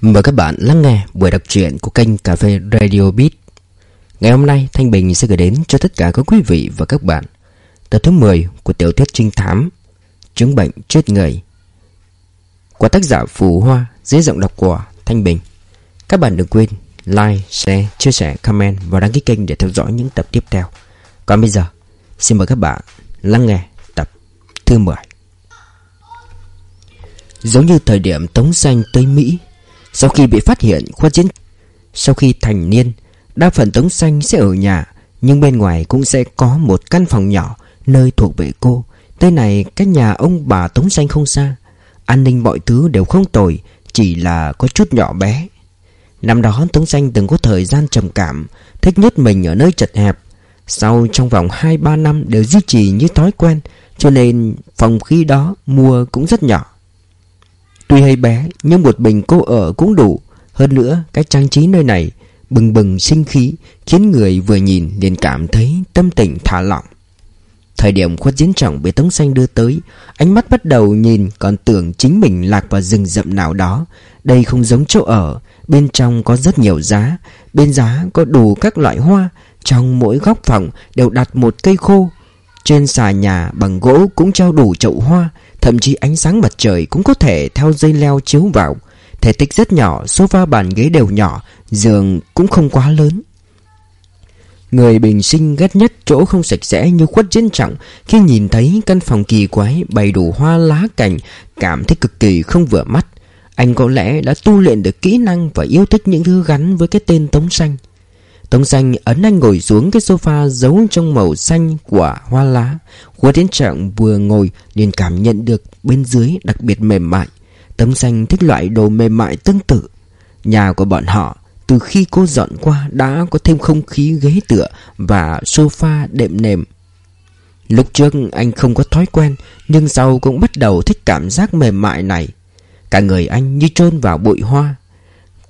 Mời các bạn lắng nghe buổi đọc truyện của kênh Cà phê Radio Beat. Ngày hôm nay Thanh Bình sẽ gửi đến cho tất cả các quý vị và các bạn Tập thứ 10 của tiểu thuyết trinh thám Chứng bệnh chết người Của tác giả Phù Hoa dưới giọng đọc của Thanh Bình. Các bạn đừng quên like, share, chia sẻ, comment và đăng ký kênh để theo dõi những tập tiếp theo. Còn bây giờ xin mời các bạn lắng nghe tập thứ 10 Giống như thời điểm Tống Xanh tới Mỹ sau khi bị phát hiện, khoa chiến Sau khi thành niên, Đa phần Tống Xanh sẽ ở nhà, Nhưng bên ngoài cũng sẽ có một căn phòng nhỏ Nơi thuộc về cô. Tới này cách nhà ông bà Tống Xanh không xa. An ninh mọi thứ đều không tồi, Chỉ là có chút nhỏ bé. Năm đó, Tống Xanh từng có thời gian trầm cảm, Thích nhất mình ở nơi chật hẹp. Sau trong vòng 2-3 năm đều duy trì như thói quen, Cho nên phòng khi đó mua cũng rất nhỏ. Tuy hơi bé, nhưng một mình cô ở cũng đủ. Hơn nữa, cái trang trí nơi này Bừng bừng sinh khí, Khiến người vừa nhìn liền cảm thấy tâm tình thả lỏng. Thời điểm khuất diễn trọng bị Tống Xanh đưa tới, Ánh mắt bắt đầu nhìn còn tưởng chính mình lạc vào rừng rậm nào đó. Đây không giống chỗ ở, Bên trong có rất nhiều giá, Bên giá có đủ các loại hoa. Trong mỗi góc phòng đều đặt một cây khô, Trên xà nhà bằng gỗ cũng treo đủ chậu hoa. Thậm chí ánh sáng mặt trời cũng có thể theo dây leo chiếu vào. Thể tích rất nhỏ, sofa bàn ghế đều nhỏ Giường cũng không quá lớn. Người bình sinh ghét nhất chỗ không sạch sẽ như khuất diễn trọng Khi nhìn thấy căn phòng kỳ quái bày đủ hoa lá cành Cảm thấy cực kỳ không vừa mắt. Anh có lẽ đã tu luyện được kỹ năng và yêu thích những thứ gắn với cái tên Tống Xanh. Tống Xanh ấn anh ngồi xuống cái sofa giấu trong màu xanh của hoa lá Khuất Tiến Trạng vừa ngồi liền cảm nhận được bên dưới đặc biệt mềm mại Tống Xanh thích loại đồ mềm mại tương tự Nhà của bọn họ, từ khi cô dọn qua đã có thêm không khí ghế tựa và sofa đệm nệm. Lúc trước anh không có thói quen, nhưng sau cũng bắt đầu thích cảm giác mềm mại này. Cả người anh như trôn vào bụi hoa.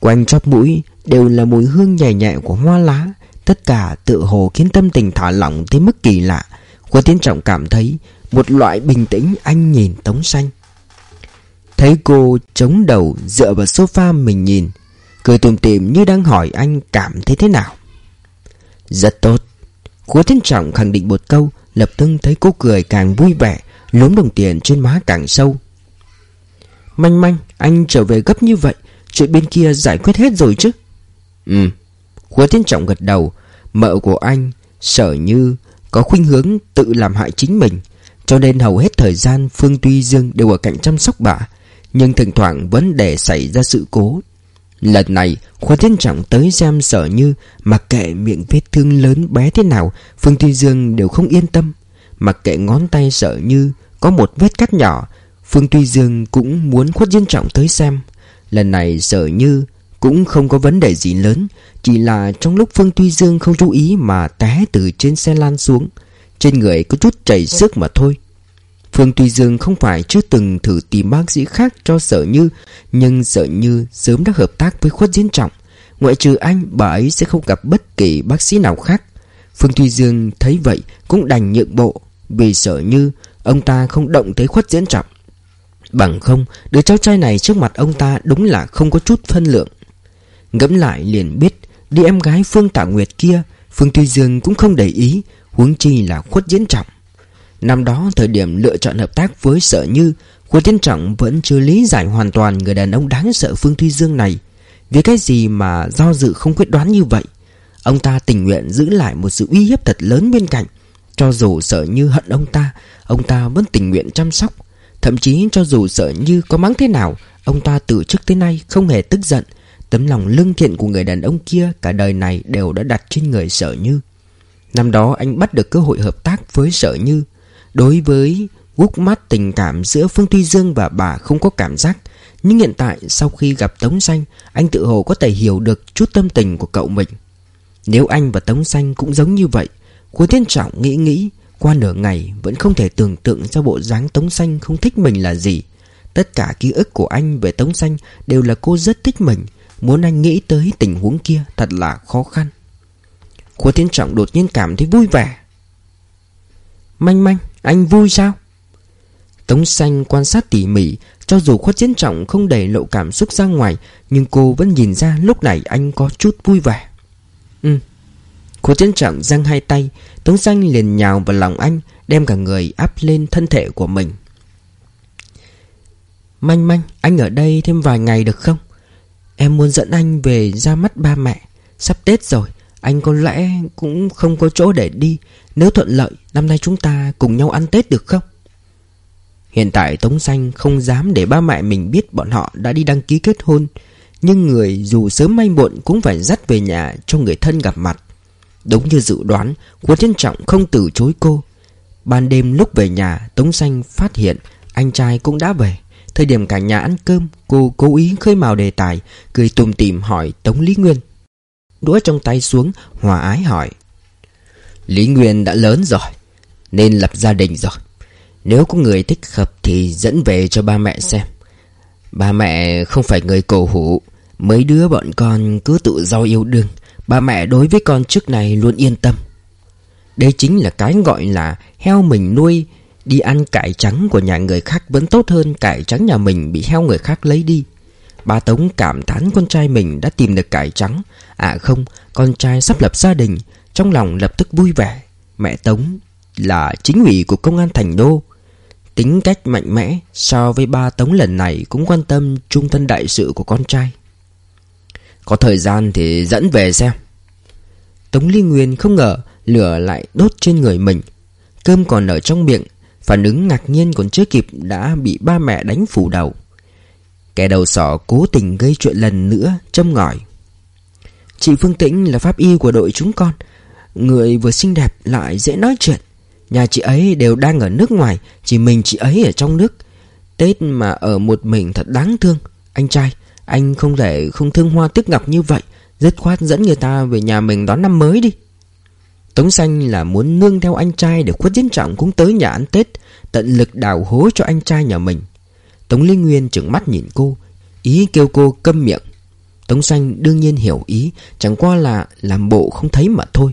Quanh chóp mũi đều là mùi hương nhẹ nhẹ của hoa lá. Tất cả tự hồ khiến tâm tình thả lỏng tới mức kỳ lạ. Quân Tiến Trọng cảm thấy một loại bình tĩnh anh nhìn Tống Xanh. Thấy cô chống đầu dựa vào sofa mình nhìn, Cười tùm tìm như đang hỏi anh cảm thấy thế nào Rất tốt Cố tiến Trọng khẳng định một câu, Lập tức thấy cô cười càng vui vẻ Lốm đồng tiền trên má càng sâu Manh manh, Anh trở về gấp như vậy, Chuyện bên kia giải quyết hết rồi chứ Ừ. Hứa Thiên Trọng gật đầu. Mợ của anh Sở như Có khuynh hướng tự làm hại chính mình, Cho nên hầu hết thời gian Phương Tuy Dương đều ở cạnh chăm sóc bà, Nhưng thỉnh thoảng vẫn để xảy ra sự cố. Lần này Khoa Thiên Trọng tới xem sở như Mặc kệ miệng vết thương lớn bé thế nào, Phương Tuy Dương đều không yên tâm. Mặc kệ ngón tay sở như Có một vết cắt nhỏ, Phương Tuy Dương cũng muốn Khuất Thiên Trọng tới xem. Lần này sở như cũng không có vấn đề gì lớn, Chỉ là trong lúc Phương Tuy Dương không chú ý Mà té từ trên xe lan xuống, Trên người có chút chảy sức mà thôi. Phương Tuy Dương không phải chưa từng thử tìm bác sĩ khác cho Sở Như, Nhưng Sở Như sớm đã hợp tác với khuất diễn trọng, Ngoại trừ anh, bà ấy sẽ không gặp bất kỳ bác sĩ nào khác. Phương Tuy Dương thấy vậy cũng đành nhượng bộ, Vì Sở Như ông ta không động tới khuất diễn trọng. Bằng không, đứa cháu trai này trước mặt ông ta đúng là không có chút phân lượng. Ngẫm lại liền biết, Đi em gái Phương Tạ Nguyệt kia, Phương Tuy Dương cũng không để ý, Huống chi là khuất diễn trọng. Năm đó thời điểm lựa chọn hợp tác với Sở Như, khuất diễn Trọng vẫn chưa lý giải hoàn toàn người đàn ông đáng sợ Phương Tuy Dương này. Vì cái gì mà do dự không quyết đoán như vậy? Ông ta tình nguyện giữ lại một sự uy hiếp thật lớn bên cạnh. Cho dù Sở Như hận ông ta Ông ta vẫn tình nguyện chăm sóc. Thậm chí cho dù Sở Như có mắng thế nào, Ông ta từ trước tới nay không hề tức giận. Tấm lòng lương thiện của người đàn ông kia Cả đời này đều đã đặt trên người Sở Như. Năm đó anh bắt được cơ hội hợp tác với Sở Như. Đối với gút mắt tình cảm giữa Phương Tuy Dương và bà không có cảm giác, Nhưng hiện tại sau khi gặp Tống Xanh, Anh tự hồ có thể hiểu được chút tâm tình của cậu mình. Nếu anh và Tống Xanh cũng giống như vậy Cô Thiên Trọng nghĩ nghĩ, Qua nửa ngày vẫn không thể tưởng tượng ra bộ dáng Tống Xanh không thích mình là gì. Tất cả ký ức của anh về Tống Xanh đều là cô rất thích mình Muốn anh nghĩ tới tình huống kia thật là khó khăn. Cô Thiên Trọng đột nhiên cảm thấy vui vẻ. Manh manh, anh vui sao? Tống xanh quan sát tỉ mỉ, Cho dù khuất chiến trọng không để lộ cảm xúc ra ngoài, Nhưng cô vẫn nhìn ra lúc này anh có chút vui vẻ. Ừ. Khuất chiến trọng giang hai tay, Tống xanh liền nhào vào lòng anh, Đem cả người áp lên thân thể của mình. Manh manh, Anh ở đây thêm vài ngày được không? Em muốn dẫn anh về ra mắt ba mẹ. Sắp Tết rồi, Anh có lẽ cũng không có chỗ để đi. Nếu thuận lợi, Năm nay chúng ta cùng nhau ăn Tết được không? Hiện tại Tống Xanh không dám để ba mẹ mình biết bọn họ đã đi đăng ký kết hôn. Nhưng người dù sớm may muộn cũng phải dắt về nhà cho người thân gặp mặt. Đúng như dự đoán, Quân Trân Trọng không từ chối cô. Ban đêm lúc về nhà, Tống Xanh phát hiện anh trai cũng đã về. Thời điểm cả nhà ăn cơm, Cô cố ý khơi mào đề tài, Cười tùm tìm hỏi Tống Lý Nguyên. Đũa trong tay xuống, Hòa ái hỏi. Lý Nguyên đã lớn rồi, Nên lập gia đình rồi. Nếu có người thích hợp thì dẫn về cho ba mẹ xem. Ba mẹ không phải người cổ hủ. Mấy đứa bọn con cứ tự do yêu đương. Ba mẹ đối với con trước này luôn yên tâm. Đây chính là cái gọi là heo mình nuôi Đi ăn cải trắng của nhà người khác vẫn tốt hơn cải trắng nhà mình bị heo người khác lấy đi. Bà Tống cảm thán con trai mình đã tìm được cải trắng. À không, con trai sắp lập gia đình Trong lòng lập tức vui vẻ. Mẹ Tống là chính ủy của công an thành đô. Tính cách mạnh mẽ So với ba Tống lần này cũng quan tâm trung thân đại sự của con trai. Có thời gian thì dẫn về xem. Tống Ly Nguyên không ngờ lửa lại đốt trên người mình. Cơm còn ở trong miệng Phản ứng ngạc nhiên còn chưa kịp đã bị ba mẹ đánh phủ đầu. Kẻ đầu sỏ cố tình gây chuyện lần nữa, châm ngòi. Chị Phương Tĩnh là pháp y của đội chúng con. Người vừa xinh đẹp lại dễ nói chuyện. Nhà chị ấy đều đang ở nước ngoài, Chỉ mình chị ấy ở trong nước. Tết mà ở một mình thật đáng thương. Anh trai, Anh không thể không thương hoa tiếc ngọc như vậy. Dứt khoát dẫn người ta về nhà mình đón năm mới đi. Tống xanh là muốn nương theo anh trai Để khuất diễn trọng cũng tới nhà ăn Tết, Tận lực đào hố cho anh trai nhà mình. Tống Linh Nguyên trừng mắt nhìn cô, Ý kêu cô câm miệng. Tống xanh đương nhiên hiểu ý, Chẳng qua là làm bộ không thấy mà thôi.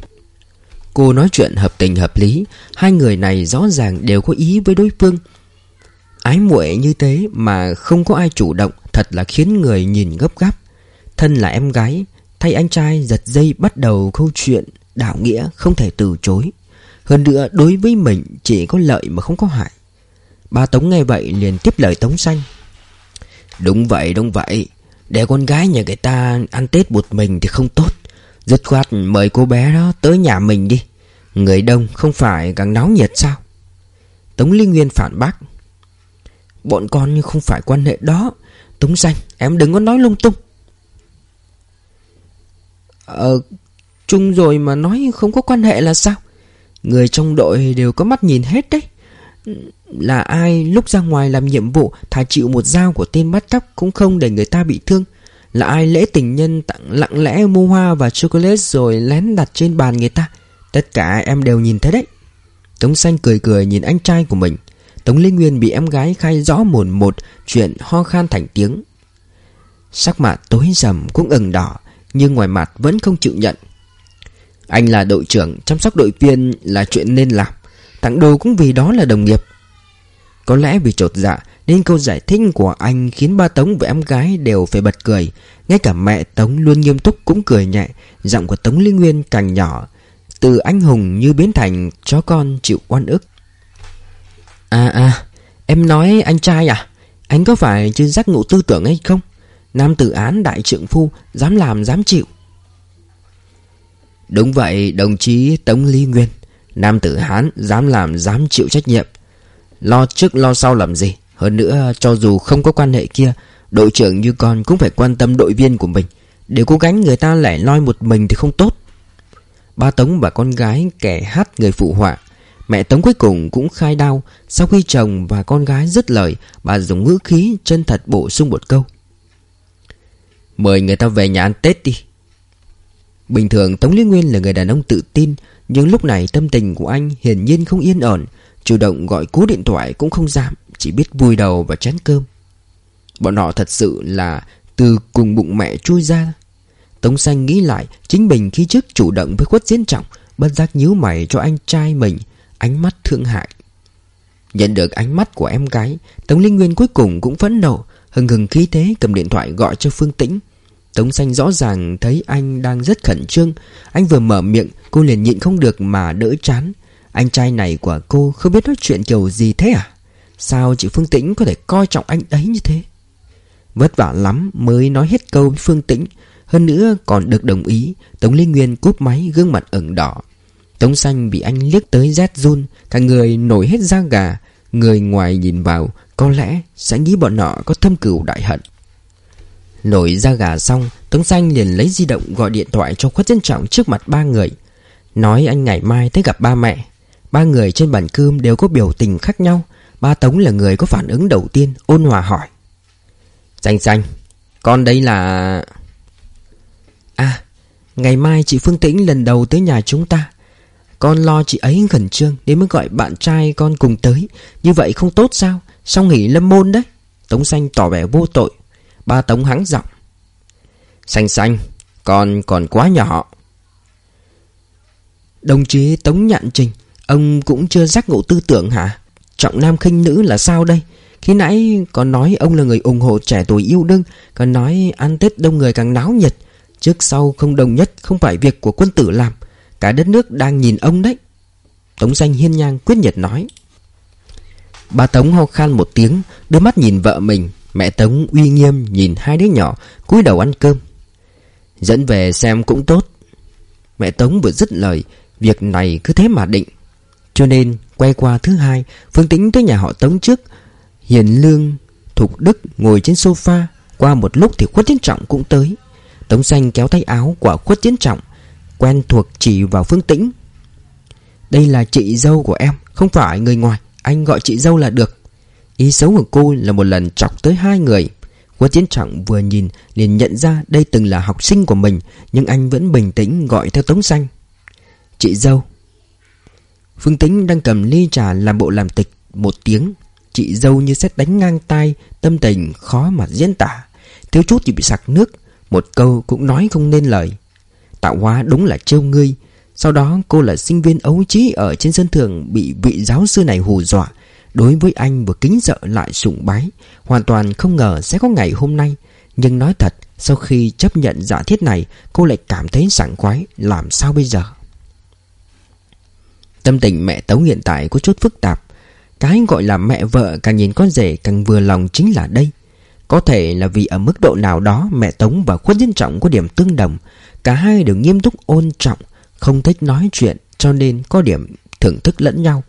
Cô nói chuyện hợp tình hợp lý, Hai người này rõ ràng đều có ý với đối phương. Ái muội như thế mà không có ai chủ động, Thật là khiến người nhìn gấp gáp. Thân là em gái, Thay anh trai giật dây bắt đầu câu chuyện. Đạo nghĩa không thể từ chối. Hơn nữa, đối với mình chỉ có lợi mà không có hại. Ba Tống nghe vậy liền tiếp lời Tống Xanh. Đúng vậy đúng vậy. Để con gái nhà người ta ăn Tết một mình thì không tốt. Dứt khoát mời cô bé đó tới nhà mình đi. Người đông không phải càng náo nhiệt sao? Tống Linh Nguyên phản bác. Bọn con như không phải quan hệ đó. Tống Xanh, em đừng có nói lung tung. Ờ Chung rồi mà nói không có quan hệ là sao? Người trong đội đều có mắt nhìn hết đấy. Là ai lúc ra ngoài làm nhiệm vụ, Thà chịu một dao của tên bắt cóc Cũng không để người ta bị thương. Là ai lễ tình nhân tặng lặng lẽ mua hoa và chocolate Rồi lén đặt trên bàn người ta. Tất cả em đều nhìn thấy đấy. Tống xanh cười cười nhìn anh trai của mình. Tống Linh Nguyên bị em gái khai rõ mồn một, Chuyện ho khan thành tiếng. Sắc mặt tối sầm cũng ửng đỏ, Nhưng ngoài mặt vẫn không chịu nhận anh là đội trưởng, Chăm sóc đội viên là chuyện nên làm. Tặng đồ cũng vì đó là đồng nghiệp. Có lẽ vì trột dạ Nên câu giải thích của anh Khiến ba Tống và em gái đều phải bật cười. Ngay cả mẹ Tống luôn nghiêm túc cũng cười nhẹ, Giọng của Tống Lý Nguyên càng nhỏ. Từ anh hùng như biến thành Chó con chịu oan ức. À à Em nói anh trai à? Anh có phải chưa giác ngộ tư tưởng hay không? Nam tử án đại trượng phu Dám làm dám chịu. Đúng vậy, đồng chí Tống Lý Nguyên, Nam tử Hán dám làm dám chịu trách nhiệm. Lo trước lo sau làm gì? Hơn nữa, cho dù không có quan hệ kia, Đội trưởng như con cũng phải quan tâm đội viên của mình. Để cố gắng người ta lẻ loi một mình thì không tốt. Ba Tống và con gái kẻ hát người phụ họa. Mẹ Tống cuối cùng cũng khai đau Sau khi chồng và con gái dứt lời, Bà dùng ngữ khí chân thật bổ sung một câu. Mời người ta về nhà ăn Tết đi. Bình thường Tống Liên Nguyên là người đàn ông tự tin, Nhưng lúc này tâm tình của anh hiển nhiên không yên ổn. Chủ động gọi cú điện thoại cũng không dám Chỉ biết vùi đầu và chén cơm. Bọn họ thật sự là từ cùng bụng mẹ chui ra. Tống Xanh nghĩ lại, Chính mình khi trước chủ động với khuất diễn trọng, Bất giác nhíu mày cho anh trai mình, Ánh mắt thương hại. Nhận được ánh mắt của em gái, Tống Linh Nguyên cuối cùng cũng phẫn nộ, Hừng hừng khí thế cầm điện thoại gọi cho Phương Tĩnh. Tống Xanh rõ ràng thấy anh đang rất khẩn trương. Anh vừa mở miệng, Cô liền nhịn không được mà đỡ chán. Anh trai này của cô không biết nói chuyện kiểu gì thế à? Sao chị Phương Tĩnh có thể coi trọng anh ấy như thế? Vất vả lắm mới nói hết câu với Phương Tĩnh. Hơn nữa còn được đồng ý, Tống Linh Nguyên cúp máy gương mặt ửng đỏ. Tống Xanh bị anh liếc tới rét run, Cả người nổi hết da gà. Người ngoài nhìn vào, Có lẽ sẽ nghĩ bọn nọ có thâm cửu đại hận. Nổi ra gà xong Tống Xanh liền lấy di động gọi điện thoại cho khuất dân trọng trước mặt ba người. Nói anh ngày mai tới gặp ba mẹ. Ba người trên bàn cơm đều có biểu tình khác nhau. Ba Tống là người có phản ứng đầu tiên, Ôn hòa hỏi. Xanh xanh, Con đây là... À Ngày mai chị Phương Tĩnh lần đầu tới nhà chúng ta. Con lo chị ấy khẩn trương Đến mới gọi bạn trai con cùng tới. Như vậy không tốt sao? Xong nghỉ lâm môn đấy? Tống xanh tỏ vẻ vô tội. Ba Tống hắng giọng. Xanh xanh, Con còn quá nhỏ. Đồng chí Tống Nhạn Trình, Ông cũng chưa giác ngộ tư tưởng hả? Trọng nam khinh nữ là sao đây? Khi nãy còn nói ông là người ủng hộ trẻ tuổi yêu đương Còn nói ăn Tết đông người càng náo nhiệt. Trước sau không đồng nhất, Không phải việc của quân tử làm. Cả đất nước đang nhìn ông đấy. Tống danh hiên nhang quyết nhiệt nói. Bà Tống ho khan một tiếng, Đưa mắt nhìn vợ mình. Mẹ Tống uy nghiêm nhìn hai đứa nhỏ, cúi đầu ăn cơm. Dẫn về xem cũng tốt. Mẹ Tống vừa dứt lời, Việc này cứ thế mà định. Cho nên, quay qua thứ hai, Phương Tĩnh tới nhà họ Tống trước. Hiền Lương, Thục Đức ngồi trên sofa, Qua một lúc thì Khuất Tiến Trọng cũng tới. Tống Xanh kéo tay áo của Khuất Tiến Trọng, Quen thuộc chỉ vào Phương Tĩnh. Đây là chị dâu của em, Không phải người ngoài, Anh gọi chị dâu là được. Ý xấu của cô là một lần chọc tới hai người. Quân Tiến Trọng vừa nhìn, liền nhận ra đây từng là học sinh của mình, Nhưng anh vẫn bình tĩnh gọi theo Tống Xanh. Chị dâu. Phương Tính đang cầm ly trà làm bộ làm tịch Một tiếng. Chị dâu như xét đánh ngang tay Tâm tình khó mà diễn tả. Thiếu chút thì bị sặc nước, Một câu cũng nói không nên lời. Tạo hóa đúng là trêu ngươi. Sau đó cô là sinh viên ấu trí Ở trên sân thượng bị vị giáo sư này hù dọa Đối với anh vừa kính sợ lại sủng bái, Hoàn toàn không ngờ sẽ có ngày hôm nay. Nhưng nói thật, Sau khi chấp nhận giả thiết này, Cô lại cảm thấy sảng khoái. Làm sao bây giờ? Tâm tình mẹ Tống hiện tại có chút phức tạp. Cái gọi là mẹ vợ càng nhìn con rể càng vừa lòng chính là đây. Có thể là vì ở mức độ nào đó mẹ Tống và Khuất Nhân Trọng có điểm tương đồng. Cả hai đều nghiêm túc, ôn trọng, Không thích nói chuyện, cho nên có điểm thưởng thức lẫn nhau.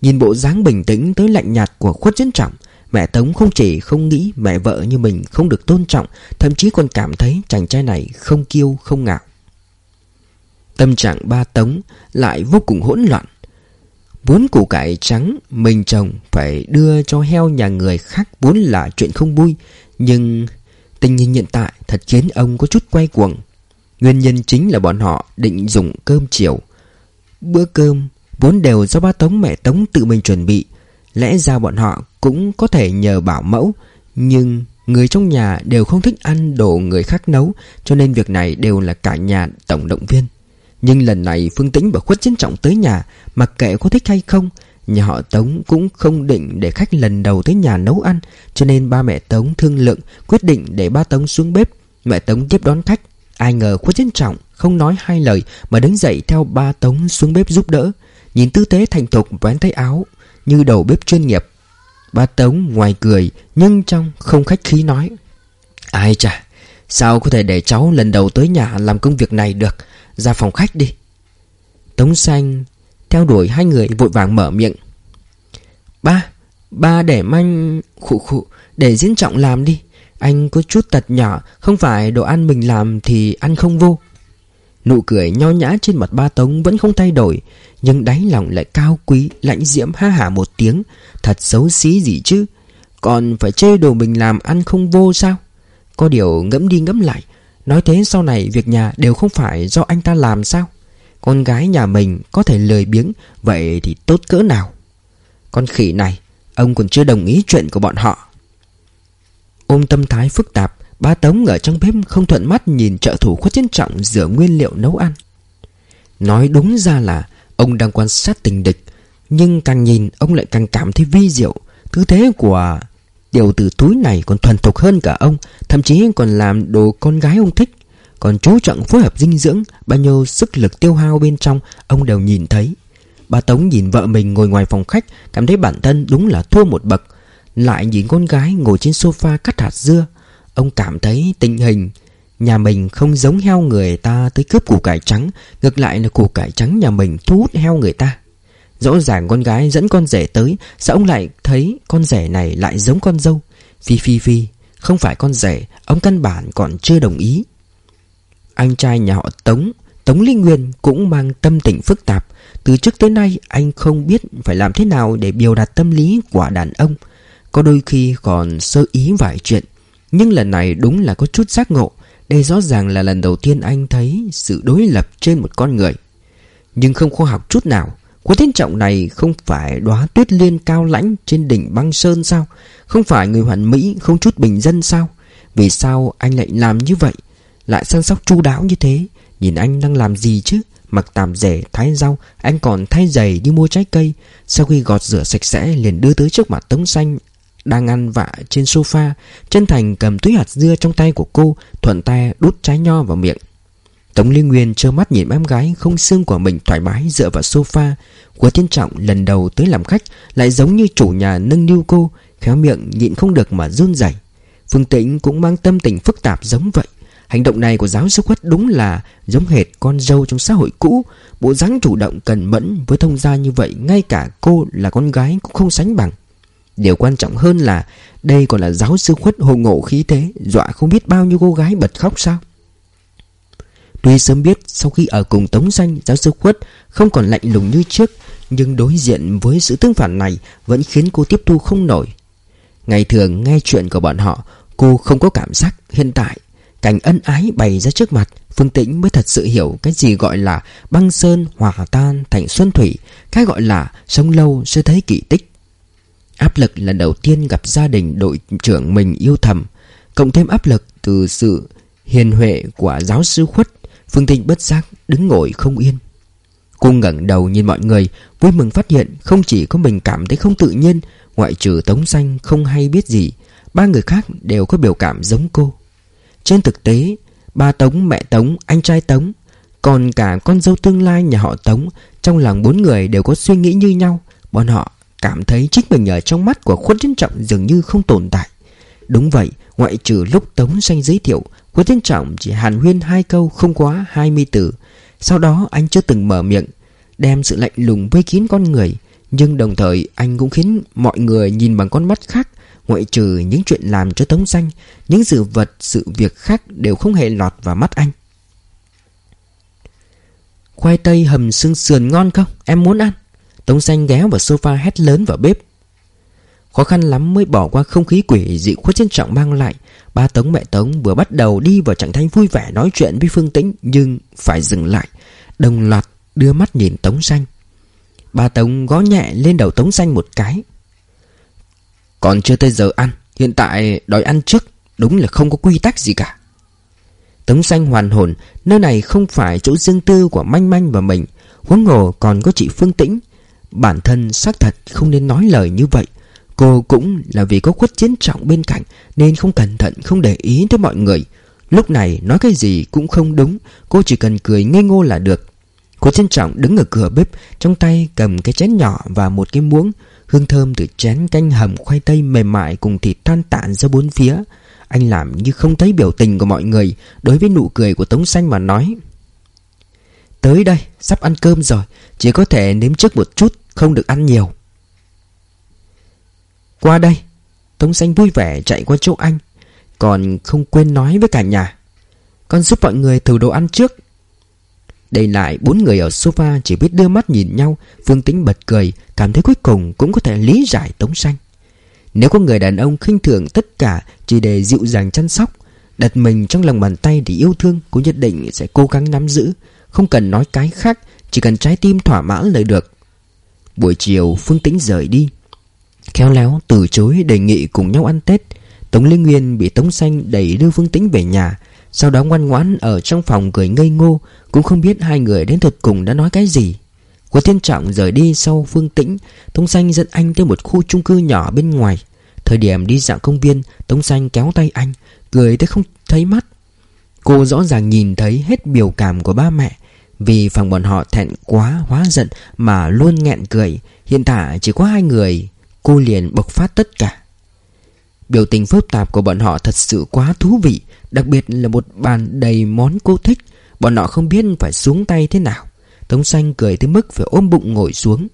Nhìn bộ dáng bình tĩnh tới lạnh nhạt của Khuất diễn Trọng, Mẹ Tống không chỉ không nghĩ mẹ vợ như mình không được tôn trọng, Thậm chí còn cảm thấy chàng trai này không kiêu, không ngạo. Tâm trạng ba Tống lại vô cùng hỗn loạn. Vốn củ cải trắng, mình trồng phải đưa cho heo nhà người khác vốn là chuyện không vui, Nhưng tình hình hiện tại thật khiến ông có chút quay cuồng. Nguyên nhân chính là bọn họ định dùng cơm chiều. Bữa cơm vốn đều do ba Tống mẹ Tống tự mình chuẩn bị. Lẽ ra bọn họ cũng có thể nhờ bảo mẫu, Nhưng người trong nhà đều không thích ăn đồ người khác nấu, Cho nên việc này đều là cả nhà tổng động viên. Nhưng lần này Phương Tĩnh và Khuất Chiến Trọng tới nhà, Mặc kệ có thích hay không, Nhà họ Tống cũng không định để khách lần đầu tới nhà nấu ăn, Cho nên ba mẹ Tống thương lượng, Quyết định để ba Tống xuống bếp. Mẹ Tống tiếp đón khách, Ai ngờ Khuất Chiến Trọng không nói hai lời Mà đứng dậy theo ba Tống xuống bếp giúp đỡ. Nhìn tư thế thành thục vén tay áo Như đầu bếp chuyên nghiệp. Ba Tống ngoài cười, Nhưng trong không khách khí nói, Ai chà, Sao có thể để cháu lần đầu tới nhà làm công việc này được? Ra phòng khách đi. Tống xanh Theo đuổi hai người vội vàng mở miệng, Ba Ba để manh, Khụ khụ, Để diễn trọng làm đi. Anh có chút tật nhỏ, Không phải đồ ăn mình làm thì ăn không vô. Nụ cười nho nhã trên mặt ba Tống vẫn không thay đổi, Nhưng đáy lòng lại cao quý, Lãnh diễm, ha hả một tiếng. Thật xấu xí gì chứ? Còn phải chê đồ mình làm ăn không vô sao? Có điều ngẫm đi ngẫm lại, Nói thế sau này việc nhà đều không phải do anh ta làm sao? Con gái nhà mình có thể lười biếng, Vậy thì tốt cỡ nào? Con khỉ này, Ông còn chưa đồng ý chuyện của bọn họ. Ôm tâm thái phức tạp Ba Tống ở trong bếp không thuận mắt Nhìn trợ thủ khuất chiến trọng rửa nguyên liệu nấu ăn. Nói đúng ra là Ông đang quan sát tình địch, Nhưng càng nhìn ông lại càng cảm thấy vi diệu. Thứ thế của tiểu tử túi này còn thuần thục hơn cả ông, Thậm chí còn làm đồ con gái ông thích. Còn chú trọng phối hợp dinh dưỡng, Bao nhiêu sức lực tiêu hao bên trong, Ông đều nhìn thấy. Bà Tống nhìn vợ mình ngồi ngoài phòng khách, Cảm thấy bản thân đúng là thua một bậc. Lại nhìn con gái ngồi trên sofa cắt hạt dưa Ông cảm thấy tình hình Nhà mình không giống heo người ta tới cướp củ cải trắng, Ngược lại là củ cải trắng nhà mình thu hút heo người ta. Rõ ràng con gái dẫn con rể tới, Sao ông lại thấy con rể này lại giống con dâu? Phi phi phi, Không phải con rể, Ông căn bản còn chưa đồng ý. Anh trai nhà họ Tống Tống Linh Nguyên cũng mang tâm tình phức tạp. Từ trước tới nay, anh không biết phải làm thế nào để biểu đạt tâm lý của đàn ông. Có đôi khi còn sơ ý vài chuyện. Nhưng lần này đúng là có chút giác ngộ Đây rõ ràng là lần đầu tiên anh thấy sự đối lập trên một con người Nhưng không khoa học chút nào Quân Thiên Trọng này không phải đóa tuyết liên cao lãnh trên đỉnh băng sơn sao? Không phải người hoàn mỹ, không chút bình dân sao? Vì sao anh lại làm như vậy? Lại săn sóc chu đáo như thế? Nhìn anh đang làm gì chứ? Mặc tạm rẻ, thái rau, Anh còn thay giày đi mua trái cây Sau khi gọt rửa sạch sẽ, liền đưa tới trước mặt Tống Xanh đang ăn vạ trên sofa, Chân Thành cầm túi hạt dưa trong tay của cô, Thuận tay đút trái nho vào miệng. Tống Liên Nguyên trơ mắt nhìn em gái không xương của mình thoải mái dựa vào sofa. Của Thiên Trọng lần đầu tới làm khách Lại giống như chủ nhà nâng niu cô, Khéo miệng nhịn không được mà run rẩy. Phương Tĩnh cũng mang tâm tình phức tạp giống vậy. Hành động này của giáo sư khuất đúng là giống hệt con dâu trong xã hội cũ. Bộ dáng chủ động cần mẫn với thông gia như vậy, Ngay cả cô là con gái cũng không sánh bằng. Điều quan trọng hơn là Đây còn là giáo sư khuất hồ ngộ khí thế, Dọa không biết bao nhiêu cô gái bật khóc sao? Tuy sớm biết sau khi ở cùng Tống Danh, Giáo sư Khuất không còn lạnh lùng như trước, Nhưng đối diện với sự tương phản này Vẫn khiến cô tiếp thu không nổi. Ngày thường nghe chuyện của bọn họ, Cô không có cảm giác hiện tại. Cảnh ân ái bày ra trước mặt, Phương Tĩnh mới thật sự hiểu Cái gì gọi là băng sơn hòa tan thành xuân thủy, Cái gọi là sống lâu sẽ thấy kỳ tích. Áp lực lần đầu tiên gặp gia đình đội trưởng mình yêu thầm Cộng thêm áp lực từ sự hiền huệ của giáo sư khuất Phương Tinh bất giác đứng ngồi không yên. Cô ngẩng đầu nhìn mọi người Vui mừng phát hiện không chỉ có mình cảm thấy không tự nhiên Ngoại trừ Tống Xanh không hay biết gì Ba người khác đều có biểu cảm giống cô. Trên thực tế Ba Tống, mẹ Tống, anh trai Tống Còn cả con dâu tương lai nhà họ Tống Trong lòng bốn người đều có suy nghĩ như nhau Bọn họ cảm thấy chính mình ở trong mắt của khuất trân trọng dường như không tồn tại. Đúng vậy, ngoại trừ lúc Tống Xanh giới thiệu Khuất Thiên Trọng chỉ hàn huyên hai câu không quá hai mươi từ. Sau đó anh chưa từng mở miệng Đem sự lạnh lùng vây kín con người. Nhưng đồng thời anh cũng khiến mọi người nhìn bằng con mắt khác Ngoại trừ những chuyện làm cho Tống Xanh Những sự vật, sự việc khác đều không hề lọt vào mắt anh. Khoai tây hầm xương sườn ngon không? Em muốn ăn. Tống Xanh ghé vào sofa hét lớn vào bếp. Khó khăn lắm mới bỏ qua không khí quỷ dị khuất trên trọng mang lại. Ba Tống mẹ Tống vừa bắt đầu đi vào trạng thái vui vẻ nói chuyện với Phương Tĩnh, Nhưng phải dừng lại. Đồng loạt đưa mắt nhìn Tống Xanh. Ba Tống gõ nhẹ lên đầu Tống Xanh một cái. Còn chưa tới giờ ăn, Hiện tại đòi ăn trước, Đúng là không có quy tắc gì cả. Tống Xanh hoàn hồn, Nơi này không phải chỗ riêng tư của Manh Manh và mình. Huống hồ còn có chị Phương Tĩnh Bản thân xác thật không nên nói lời như vậy. Cô cũng là vì có khuất chiến trọng bên cạnh, Nên không cẩn thận, không để ý tới mọi người. Lúc này nói cái gì cũng không đúng, Cô chỉ cần cười ngây ngô là được. Khuất chiến trọng đứng ở cửa bếp, Trong tay cầm cái chén nhỏ và một cái muỗng. Hương thơm từ chén canh hầm khoai tây mềm mại Cùng thịt than tản ra bốn phía. Anh làm như không thấy biểu tình của mọi người, Đối với nụ cười của Tống Xanh mà nói. Tới đây, sắp ăn cơm rồi. Chỉ có thể nếm trước một chút Không được ăn nhiều. Qua đây Tống xanh vui vẻ chạy qua chỗ anh. Còn không quên nói với cả nhà. Con giúp mọi người thử đồ ăn trước. Đây lại bốn người ở sofa Chỉ biết đưa mắt nhìn nhau. Phương Tính bật cười Cảm thấy cuối cùng cũng có thể lý giải Tống xanh. Nếu có người đàn ông khinh thường tất cả Chỉ để dịu dàng chăm sóc Đặt mình trong lòng bàn tay để yêu thương Cô nhất định sẽ cố gắng nắm giữ. Không cần nói cái khác, Chỉ cần trái tim thỏa mãn lời được. Buổi chiều, Phương Tĩnh rời đi. Khéo léo, từ chối đề nghị cùng nhau ăn Tết, Tống liên Nguyên bị Tống Xanh đẩy đưa Phương Tĩnh về nhà, Sau đó ngoan ngoãn ở trong phòng cười ngây ngô, Cũng không biết hai người đến thật cùng đã nói cái gì. Của Thiên Trọng rời đi sau Phương Tĩnh, Tống Xanh dẫn anh tới một khu chung cư nhỏ bên ngoài. Thời điểm đi dạo công viên, Tống Xanh kéo tay anh, Cười tới không thấy mắt. Cô rõ ràng nhìn thấy hết biểu cảm của ba mẹ. Vì phòng bọn họ thẹn quá, hóa giận Mà luôn nghẹn cười. Hiện tại chỉ có hai người, Cô liền bộc phát tất cả. Biểu tình phức tạp của bọn họ thật sự quá thú vị, Đặc biệt là một bàn đầy món cô thích. Bọn họ không biết phải xuống tay thế nào. Tống xanh cười tới mức phải ôm bụng ngồi xuống.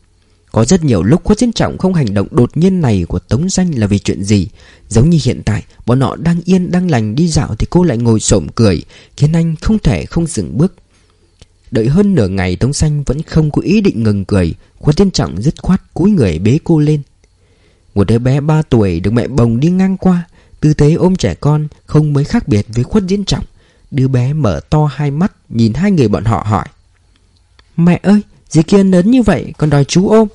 Có rất nhiều lúc khuất diễn trọng không hành động đột nhiên này của Tống xanh là vì chuyện gì? Giống như hiện tại, Bọn họ đang yên, đang lành, đi dạo Thì cô lại ngồi xổm cười, Khiến anh không thể không dừng bước. Đợi hơn nửa ngày, Tống xanh vẫn không có ý định ngừng cười. Khuất diễn trọng dứt khoát cúi người bế cô lên. Một đứa bé 3 tuổi được mẹ bồng đi ngang qua, Tư thế ôm trẻ con Không mấy khác biệt với khuất diễn trọng. Đứa bé mở to hai mắt, Nhìn hai người bọn họ hỏi. Mẹ ơi, Dì kia lớn như vậy, còn đòi chú ôm?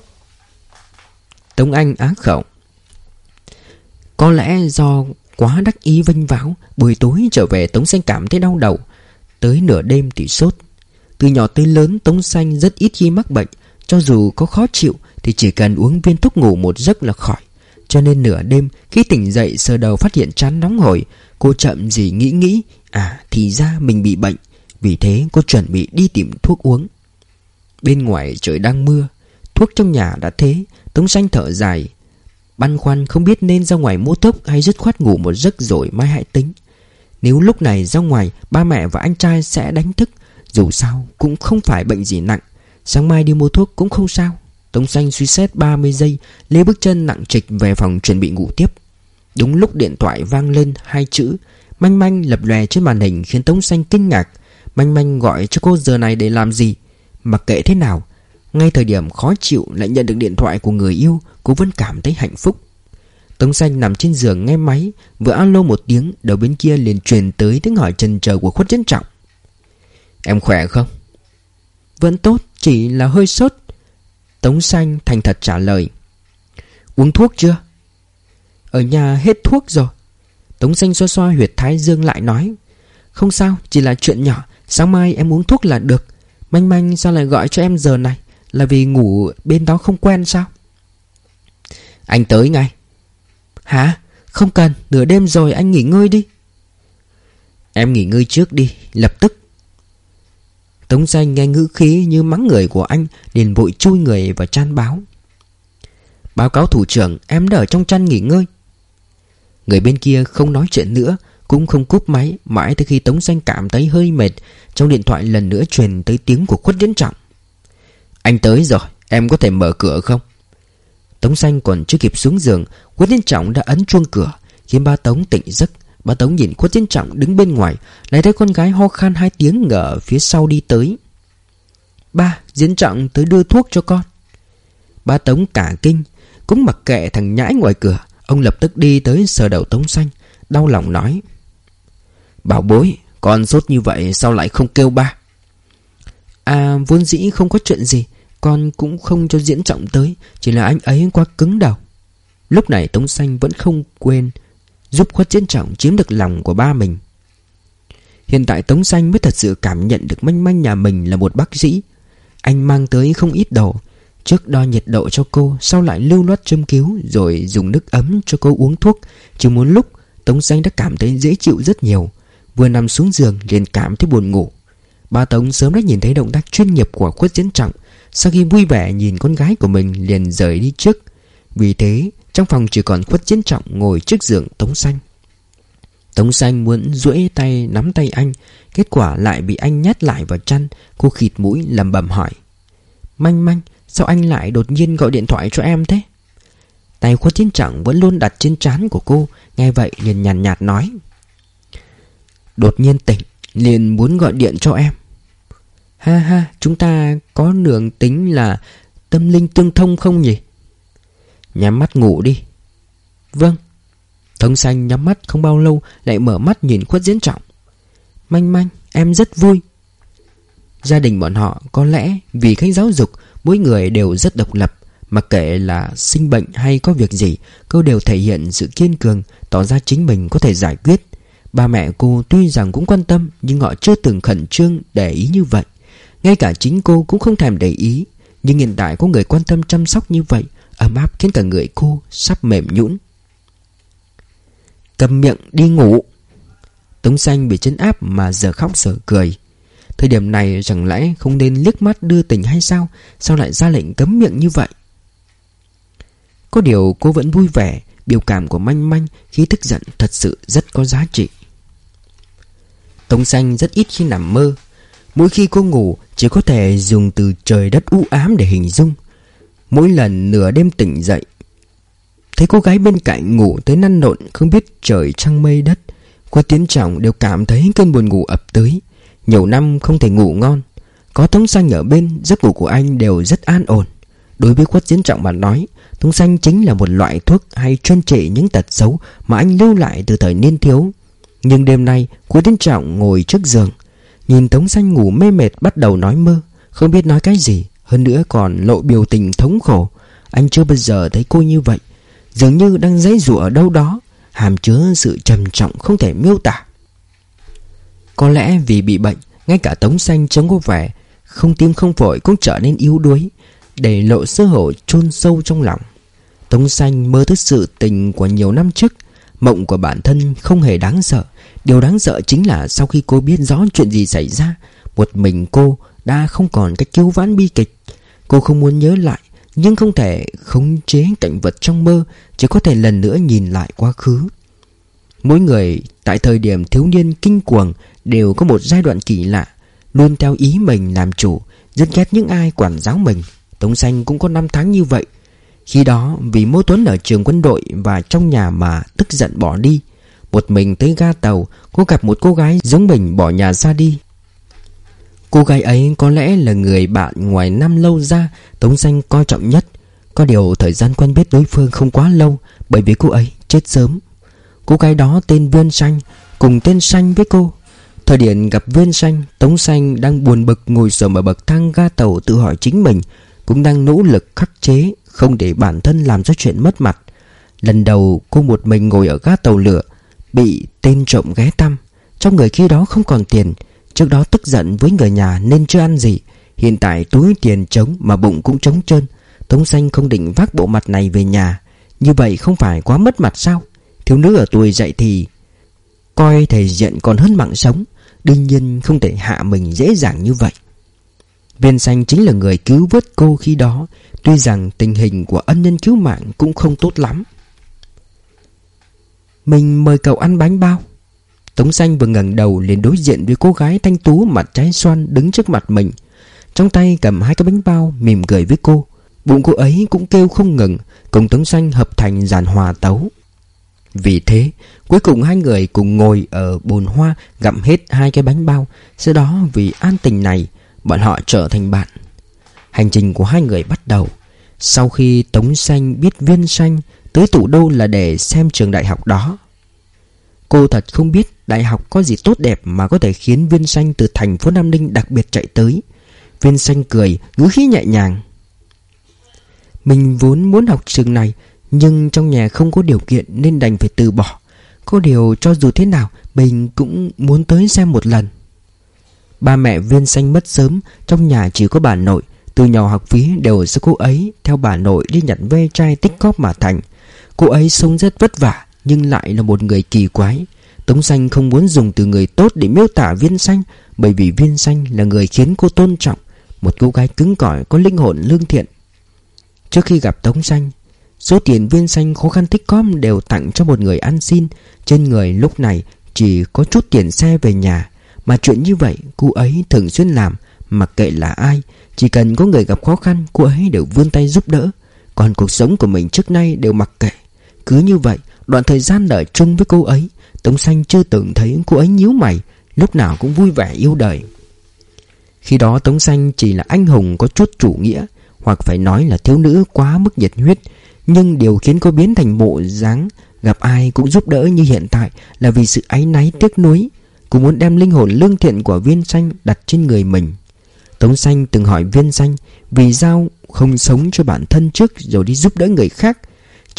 Tống Anh á khẩu. Có lẽ do quá đắc ý vinh váo, Buổi tối trở về Tống Xanh cảm thấy đau đầu. Tới nửa đêm thì sốt. Từ nhỏ tới lớn, Tống Xanh rất ít khi mắc bệnh. Cho dù có khó chịu, Thì chỉ cần uống viên thuốc ngủ một giấc là khỏi. Cho nên nửa đêm, Khi tỉnh dậy, sờ đầu phát hiện chán nóng hổi. Cô chậm gì nghĩ nghĩ À thì ra mình bị bệnh. Vì thế cô chuẩn bị đi tìm thuốc uống. Bên ngoài trời đang mưa. Thuốc trong nhà đã thế. Tống xanh thở dài. Băn khoăn không biết nên ra ngoài mua thuốc Hay dứt khoát ngủ một giấc rồi mai hãy tính. Nếu lúc này ra ngoài, Ba mẹ và anh trai sẽ đánh thức. Dù sao, cũng không phải bệnh gì nặng. Sáng mai đi mua thuốc cũng không sao. Tống xanh suy xét 30 giây, Lê bước chân nặng trịch về phòng chuẩn bị ngủ tiếp. Đúng lúc điện thoại vang lên hai chữ. Manh manh lập lòe trên màn hình khiến Tống xanh kinh ngạc. Manh manh gọi cho cô giờ này để làm gì? Mặc kệ thế nào ngay thời điểm khó chịu lại nhận được điện thoại của người yêu, Cô vẫn cảm thấy hạnh phúc. Tống xanh nằm trên giường nghe máy, Vừa alo một tiếng, Đầu bên kia liền truyền tới tiếng hỏi trần chờ của khuất trân trọng. Em khỏe không? Vẫn tốt, Chỉ là hơi sốt. Tống xanh thành thật trả lời. Uống thuốc chưa? Ở nhà hết thuốc rồi. Tống xanh xoa xoa huyệt thái dương lại nói. Không sao, Chỉ là chuyện nhỏ, Sáng mai em uống thuốc là được. Manh manh sao lại gọi cho em giờ này? Là vì ngủ bên đó không quen sao? Anh tới ngay. Hả? Không cần, Nửa đêm rồi anh nghỉ ngơi đi. Em nghỉ ngơi trước đi, Lập tức. Tống xanh nghe ngữ khí như mắng người của anh, liền vội chui người vào chăn báo. Báo cáo thủ trưởng, Em đã ở trong chăn nghỉ ngơi. Người bên kia không nói chuyện nữa, cũng không cúp máy, Mãi tới khi Tống Xanh cảm thấy hơi mệt, Trong điện thoại lần nữa truyền tới tiếng của khuất diễn trọng. Anh tới rồi, Em có thể mở cửa không? Tống Xanh còn chưa kịp xuống giường quất tiến trọng đã ấn chuông cửa, Khiến ba Tống tỉnh giấc. Ba Tống nhìn quất tiến trọng đứng bên ngoài, Lại thấy con gái ho khan hai tiếng ngờ phía sau đi tới. Ba, diễn trọng tới đưa thuốc cho con. Ba Tống cả kinh, Cũng mặc kệ thằng nhãi ngoài cửa. Ông lập tức đi tới sờ đầu Tống Xanh, Đau lòng nói, Bảo bối, Con sốt như vậy sao lại không kêu ba? À vốn dĩ không có chuyện gì, Con cũng không cho diễn trọng tới, Chỉ là anh ấy quá cứng đầu. Lúc này Tống Xanh vẫn không quên Giúp khuất diễn trọng chiếm được lòng của ba mình. Hiện tại Tống Xanh mới thật sự cảm nhận được manh manh nhà mình là một bác sĩ. Anh mang tới không ít đồ, Trước đo nhiệt độ cho cô, Sau lại lưu loát châm cứu, Rồi dùng nước ấm cho cô uống thuốc. Chỉ muốn lúc, Tống Xanh đã cảm thấy dễ chịu rất nhiều. Vừa nằm xuống giường liền cảm thấy buồn ngủ. Ba Tống sớm đã nhìn thấy động tác chuyên nghiệp của khuất diễn trọng. Sau khi vui vẻ nhìn con gái của mình liền rời đi trước. Vì thế trong phòng chỉ còn khuất diễn trọng ngồi trước giường Tống Xanh. Tống Xanh muốn duỗi tay nắm tay anh. Kết quả lại bị anh nhét lại vào chăn Cô khịt mũi lầm bầm hỏi. Manh manh Sao anh lại đột nhiên gọi điện thoại cho em thế? Tay khuất chiến trọng vẫn luôn đặt trên trán của cô Nghe vậy liền nhàn nhạt, nhạt nói. Đột nhiên tỉnh liền muốn gọi điện cho em. Ha ha, Chúng ta có lượng tính là Tâm linh tương thông không nhỉ? Nhắm mắt ngủ đi. Vâng. Thông xanh nhắm mắt không bao lâu, Lại mở mắt nhìn khuất diễn trọng. Manh manh, em rất vui. Gia đình bọn họ có lẽ Vì cách giáo dục, Mỗi người đều rất độc lập Mặc kệ là sinh bệnh hay có việc gì Cô đều thể hiện sự kiên cường, Tỏ ra chính mình có thể giải quyết. Ba mẹ cô tuy rằng cũng quan tâm, Nhưng họ chưa từng khẩn trương để ý như vậy. Ngay cả chính cô cũng không thèm để ý. Nhưng hiện tại có người quan tâm chăm sóc như vậy, Ấm áp khiến cả người cô sắp mềm nhũn. Cầm miệng đi ngủ. Tống xanh bị chấn áp mà giờ khóc giờ cười. Thời điểm này chẳng lẽ không nên liếc mắt đưa tình hay sao? Sao lại ra lệnh cấm miệng như vậy? Có điều cô vẫn vui vẻ, Biểu cảm của manh manh khi tức giận thật sự rất có giá trị. Tống xanh rất ít khi nằm mơ. Mỗi khi cô ngủ, chỉ có thể dùng từ trời đất u ám để hình dung. Mỗi lần nửa đêm tỉnh dậy, Thấy cô gái bên cạnh ngủ tới năn nộn, Không biết trời trăng mây đất Qua tiến trọng đều cảm thấy cơn buồn ngủ ập tới. Nhiều năm không thể ngủ ngon, Có Tống Xanh ở bên, Giấc ngủ của anh đều rất an ổn. Đối với quất tiến trọng mà nói, Tống Xanh chính là một loại thuốc hay chuyên trị những tật xấu Mà anh lưu lại từ thời niên thiếu. Nhưng đêm nay Quất tiến trọng ngồi trước giường Nhìn Tống Xanh ngủ mê mệt bắt đầu nói mơ, Không biết nói cái gì, Hơn nữa còn lộ biểu tình thống khổ. Anh chưa bao giờ thấy cô như vậy, Dường như đang dãy rủa ở đâu đó, Hàm chứa sự trầm trọng không thể miêu tả. Có lẽ vì bị bệnh, Ngay cả Tống Xanh chống có vẻ Không tim không phổi cũng trở nên yếu đuối, Để lộ sơ hổ chôn sâu trong lòng. Tống Xanh mơ tới sự tình của nhiều năm trước, Mộng của bản thân không hề đáng sợ. Điều đáng sợ chính là sau khi cô biết rõ chuyện gì xảy ra, Một mình cô đã không còn cách cứu vãn bi kịch. Cô không muốn nhớ lại, Nhưng không thể khống chế cảnh vật trong mơ, Chỉ có thể lần nữa nhìn lại quá khứ. Mỗi người tại thời điểm thiếu niên kinh cuồng Đều có một giai đoạn kỳ lạ, Luôn theo ý mình làm chủ Rất ghét những ai quản giáo mình. Tống Xanh cũng có năm tháng như vậy. Khi đó, vì mâu thuẫn ở trường quân đội Và trong nhà mà tức giận bỏ đi một mình tới ga tàu Cô gặp một cô gái giống mình bỏ nhà ra đi. Cô gái ấy có lẽ là người bạn ngoài năm lâu ra, Tống Xanh coi trọng nhất. Có điều thời gian quen biết đối phương không quá lâu, Bởi vì cô ấy chết sớm. Cô gái đó tên Viên Xanh, Cùng tên Xanh với cô. Thời điểm gặp Viên Xanh, Tống Xanh đang buồn bực ngồi sờm ở bậc thang ga tàu tự hỏi chính mình, Cũng đang nỗ lực khắc chế, Không để bản thân làm ra chuyện mất mặt. Lần đầu cô một mình ngồi ở ga tàu lửa Bị tên trộm ghé tăm Trong người khi đó không còn tiền, Trước đó tức giận với người nhà nên chưa ăn gì. Hiện tại túi tiền trống mà bụng cũng trống trơn. Tống xanh không định vác bộ mặt này về nhà. Như vậy không phải quá mất mặt sao? Thiếu nữ ở tuổi dậy thì Coi thể diện còn hơn mạng sống. Đương nhiên không thể hạ mình dễ dàng như vậy. Viên xanh chính là người cứu vớt cô khi đó. Tuy rằng tình hình của ân nhân cứu mạng cũng không tốt lắm mình mời cậu ăn bánh bao. Tống xanh vừa ngẩng đầu liền đối diện với cô gái thanh tú mặt trái xoan đứng trước mặt mình. Trong tay cầm hai cái bánh bao, mỉm cười với cô. Bụng cô ấy cũng kêu không ngừng, Cùng Tống xanh hợp thành giàn hòa tấu. Vì thế, Cuối cùng hai người cùng ngồi ở bồn hoa Gặm hết hai cái bánh bao. Sau đó, vì an tình này, Bọn họ trở thành bạn. Hành trình của hai người bắt đầu. Sau khi Tống xanh biết viên xanh Tới thủ đô là để xem trường đại học đó Cô thật không biết đại học có gì tốt đẹp mà có thể khiến Viên Xanh từ thành phố Nam Ninh đặc biệt chạy tới. Viên Xanh cười, ngữ khí nhẹ nhàng. Mình vốn muốn học trường này, nhưng trong nhà không có điều kiện nên đành phải từ bỏ. Có điều cho dù thế nào, mình cũng muốn tới xem một lần. Ba mẹ Viên Xanh mất sớm, trong nhà chỉ có bà nội. Từ nhỏ học phí đều do cô ấy theo bà nội đi nhận ve chai tích cóp mà thành. Cô ấy sống rất vất vả, Nhưng lại là một người kỳ quái. Tống xanh không muốn dùng từ người tốt để miêu tả viên xanh, Bởi vì viên xanh là người khiến cô tôn trọng. Một cô gái cứng cỏi, có linh hồn lương thiện. Trước khi gặp Tống xanh, Số tiền viên xanh khó khăn tích cóp đều tặng cho một người ăn xin. Trên người lúc này chỉ có chút tiền xe về nhà. Mà chuyện như vậy, cô ấy thường xuyên làm, Mặc kệ là ai. Chỉ cần có người gặp khó khăn, Cô ấy đều vươn tay giúp đỡ. Còn cuộc sống của mình trước nay đều mặc kệ cứ như vậy, Đoạn thời gian ở chung với cô ấy, Tống Xanh chưa từng thấy cô ấy nhíu mày, Lúc nào cũng vui vẻ yêu đời. Khi đó Tống Xanh chỉ là anh hùng có chút chủ nghĩa, Hoặc phải nói là thiếu nữ quá mức nhiệt huyết, Nhưng điều khiến cô biến thành bộ dáng Gặp ai cũng giúp đỡ như hiện tại Là vì sự áy náy tiếc nuối. Cô muốn đem linh hồn lương thiện của viên xanh đặt trên người mình. Tống Xanh từng hỏi viên xanh Vì sao không sống cho bản thân trước Rồi đi giúp đỡ người khác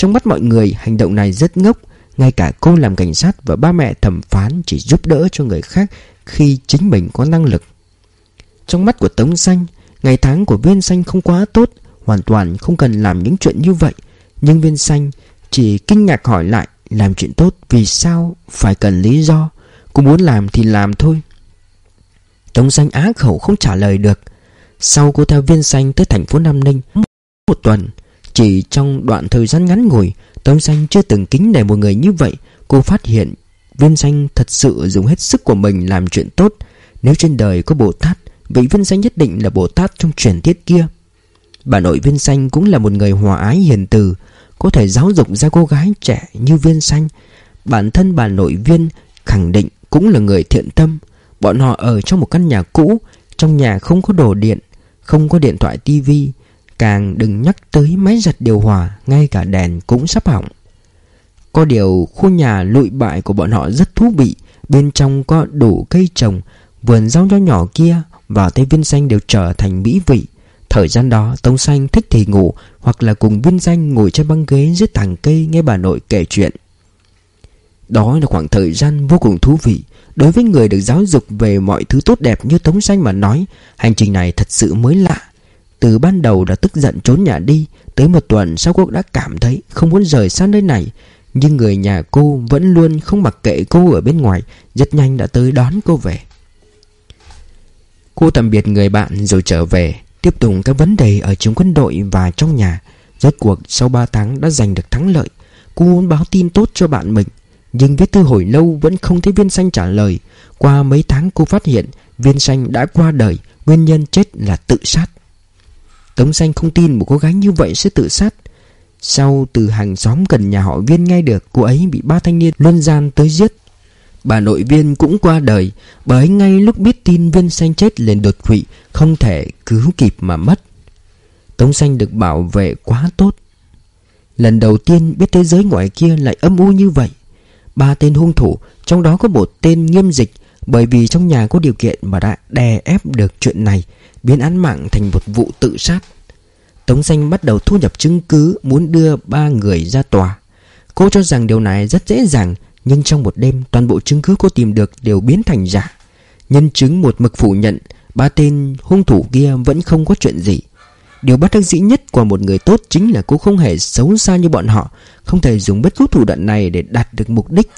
trong mắt mọi người, hành động này rất ngốc. Ngay cả cô làm cảnh sát và ba mẹ thẩm phán Chỉ giúp đỡ cho người khác Khi chính mình có năng lực. Trong mắt của Tống Xanh, Ngày tháng của viên xanh không quá tốt, Hoàn toàn không cần làm những chuyện như vậy. Nhưng viên xanh chỉ kinh ngạc hỏi lại, Làm chuyện tốt vì sao phải cần lý do? Cô muốn làm thì làm thôi. Tống xanh á khẩu không trả lời được. Sau cô theo viên xanh tới thành phố Nam Ninh, Một tuần chỉ trong đoạn thời gian ngắn ngủi, Tống xanh chưa từng kính nể một người như vậy. Cô phát hiện Viên xanh thật sự dùng hết sức của mình làm chuyện tốt. Nếu trên đời có Bồ Tát, Vị viên xanh nhất định là Bồ Tát trong truyền thuyết kia. Bà nội viên xanh cũng là một người hòa ái hiền từ, Có thể giáo dục ra cô gái trẻ như viên xanh. Bản thân bà nội viên khẳng định cũng là người thiện tâm. Bọn họ ở trong một căn nhà cũ, Trong nhà không có đồ điện, Không có điện thoại tivi Càng đừng nhắc tới máy giặt điều hòa, Ngay cả đèn cũng sắp hỏng. Có điều, khu nhà lụi bại của bọn họ rất thú vị. Bên trong có đủ cây trồng, Vườn rau nho nhỏ kia Và tay viên xanh đều trở thành mỹ vị. Thời gian đó, Tống Xanh thích thì ngủ, Hoặc là cùng viên danh ngồi trên băng ghế dưới tàng cây nghe bà nội kể chuyện. Đó là khoảng thời gian vô cùng thú vị. Đối với người được giáo dục về mọi thứ tốt đẹp như Tống Xanh mà nói, Hành trình này thật sự mới lạ. Từ ban đầu đã tức giận trốn nhà đi, Tới một tuần sau cô đã cảm thấy không muốn rời xa nơi này. Nhưng người nhà cô vẫn luôn không mặc kệ cô ở bên ngoài, Rất nhanh đã tới đón cô về. Cô tạm biệt người bạn rồi trở về, Tiếp tục các vấn đề ở trường quân đội và trong nhà. Rốt cuộc sau 3 tháng đã giành được thắng lợi, Cô muốn báo tin tốt cho bạn mình. Nhưng viết thư hồi lâu vẫn không thấy viên xanh trả lời. Qua mấy tháng cô phát hiện, Viên xanh đã qua đời, Nguyên nhân chết là tự sát. Tống xanh không tin một cô gái như vậy sẽ tự sát. Sau từ hàng xóm gần nhà họ viên nghe được Cô ấy bị ba thanh niên luân gian tới giết, Bà nội viên cũng qua đời, Bà ấy ngay lúc biết tin viên xanh chết liền đột quỵ, Không thể cứu kịp mà mất. Tống xanh được bảo vệ quá tốt. Lần đầu tiên biết thế giới ngoài kia lại âm u như vậy. Ba tên hung thủ, Trong đó có một tên nghiêm dịch, Bởi vì trong nhà có điều kiện mà đã đè ép được chuyện này Biến án mạng thành một vụ tự sát. Tống xanh bắt đầu thu nhập chứng cứ, Muốn đưa ba người ra tòa. Cô cho rằng điều này rất dễ dàng, nhưng trong một đêm, toàn bộ chứng cứ cô tìm được đều biến thành giả. Nhân chứng một mực phủ nhận, Ba tên hung thủ kia vẫn không có chuyện gì. Điều bất đắc dĩ nhất của một người tốt chính là cô không hề xấu xa như bọn họ, Không thể dùng bất cứ thủ đoạn này để đạt được mục đích.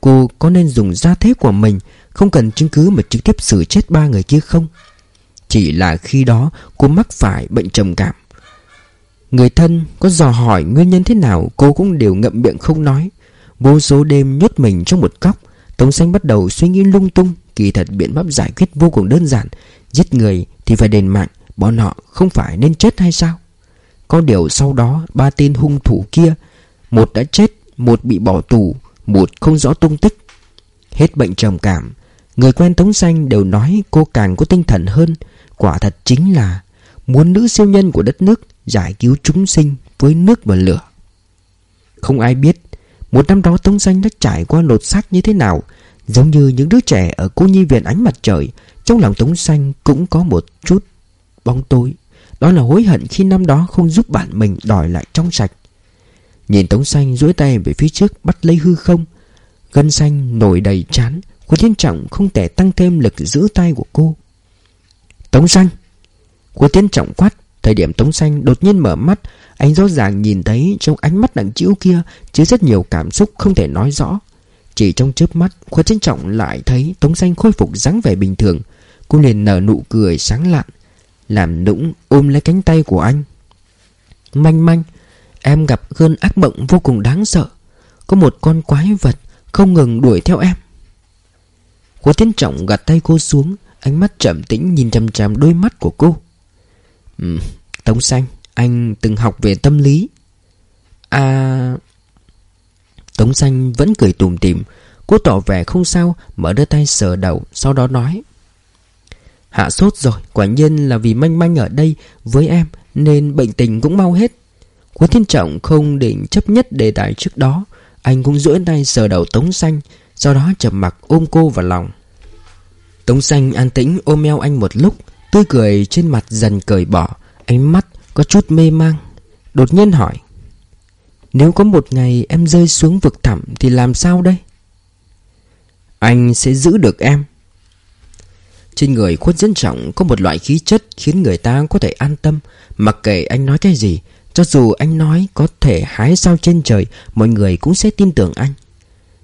Cô có nên dùng gia thế của mình, Không cần chứng cứ mà trực tiếp xử chết ba người kia không? Chỉ là khi đó cô mắc phải bệnh trầm cảm. Người thân có dò hỏi nguyên nhân thế nào, Cô cũng đều ngậm miệng không nói. Vô số đêm nhốt mình trong một góc, Tống xanh bắt đầu suy nghĩ lung tung, Kỳ thật biện pháp giải quyết vô cùng đơn giản. Giết người thì phải đền mạng, Bọn họ không phải nên chết hay sao? Có điều sau đó, Ba tên hung thủ kia, Một đã chết, Một bị bỏ tù, Một không rõ tung tích. Hết bệnh trầm cảm, Người quen Tống Xanh đều nói cô càng có tinh thần hơn. Quả thật chính là Muốn nữ siêu nhân của đất nước Giải cứu chúng sinh với nước và lửa. Không ai biết một năm đó Tống Xanh đã trải qua lột xác như thế nào, Giống như những đứa trẻ ở cô nhi viện ánh mặt trời, Trong lòng Tống Xanh cũng có một chút bóng tối. Đó là hối hận khi năm đó không giúp bạn mình đòi lại trong sạch. Nhìn Tống Xanh duỗi tay về phía trước bắt lấy hư không, Gân xanh nổi đầy chán Của thiên Trọng không thể tăng thêm lực giữ tay của cô. Tống Xanh. Cô Tiến Trọng quát, Thời điểm Tống Xanh đột nhiên mở mắt Anh rõ ràng nhìn thấy trong ánh mắt nặng chịu kia Chứa rất nhiều cảm xúc không thể nói rõ. Chỉ trong chớp mắt, Khuất tiến Trọng lại thấy Tống Xanh khôi phục dáng vẻ bình thường. Cô liền nở nụ cười sáng lạn, Làm nũng ôm lấy cánh tay của anh. Manh manh, Em gặp cơn ác mộng vô cùng đáng sợ. Có một con quái vật Không ngừng đuổi theo em. Khuất Tiến Trọng gạt tay cô xuống Ánh mắt trầm tĩnh nhìn chằm chằm đôi mắt của cô Ừ, Tống Xanh, anh từng học về tâm lý. À... Tống Xanh vẫn cười tùm tìm. Cô tỏ vẻ không sao, mở đưa tay sờ đầu, sau đó nói. Hạ sốt rồi, quả nhiên là vì manh manh ở đây với em nên bệnh tình cũng mau hết. Quân Thiên Trọng không định chấp nhất đề tài trước đó. Anh cũng duỗi tay sờ đầu Tống Xanh, sau đó chậm mặc ôm cô vào lòng. Tống Xanh an tĩnh ôm eo anh một lúc, Tươi cười trên mặt dần cởi bỏ Ánh mắt có chút mê mang. Đột nhiên hỏi Nếu có một ngày em rơi xuống vực thẳm Thì làm sao đây? Anh sẽ giữ được em. Trên người khuất dân trọng có một loại khí chất Khiến người ta có thể an tâm Mặc kệ anh nói cái gì Cho dù anh nói có thể hái sao trên trời Mọi người cũng sẽ tin tưởng anh.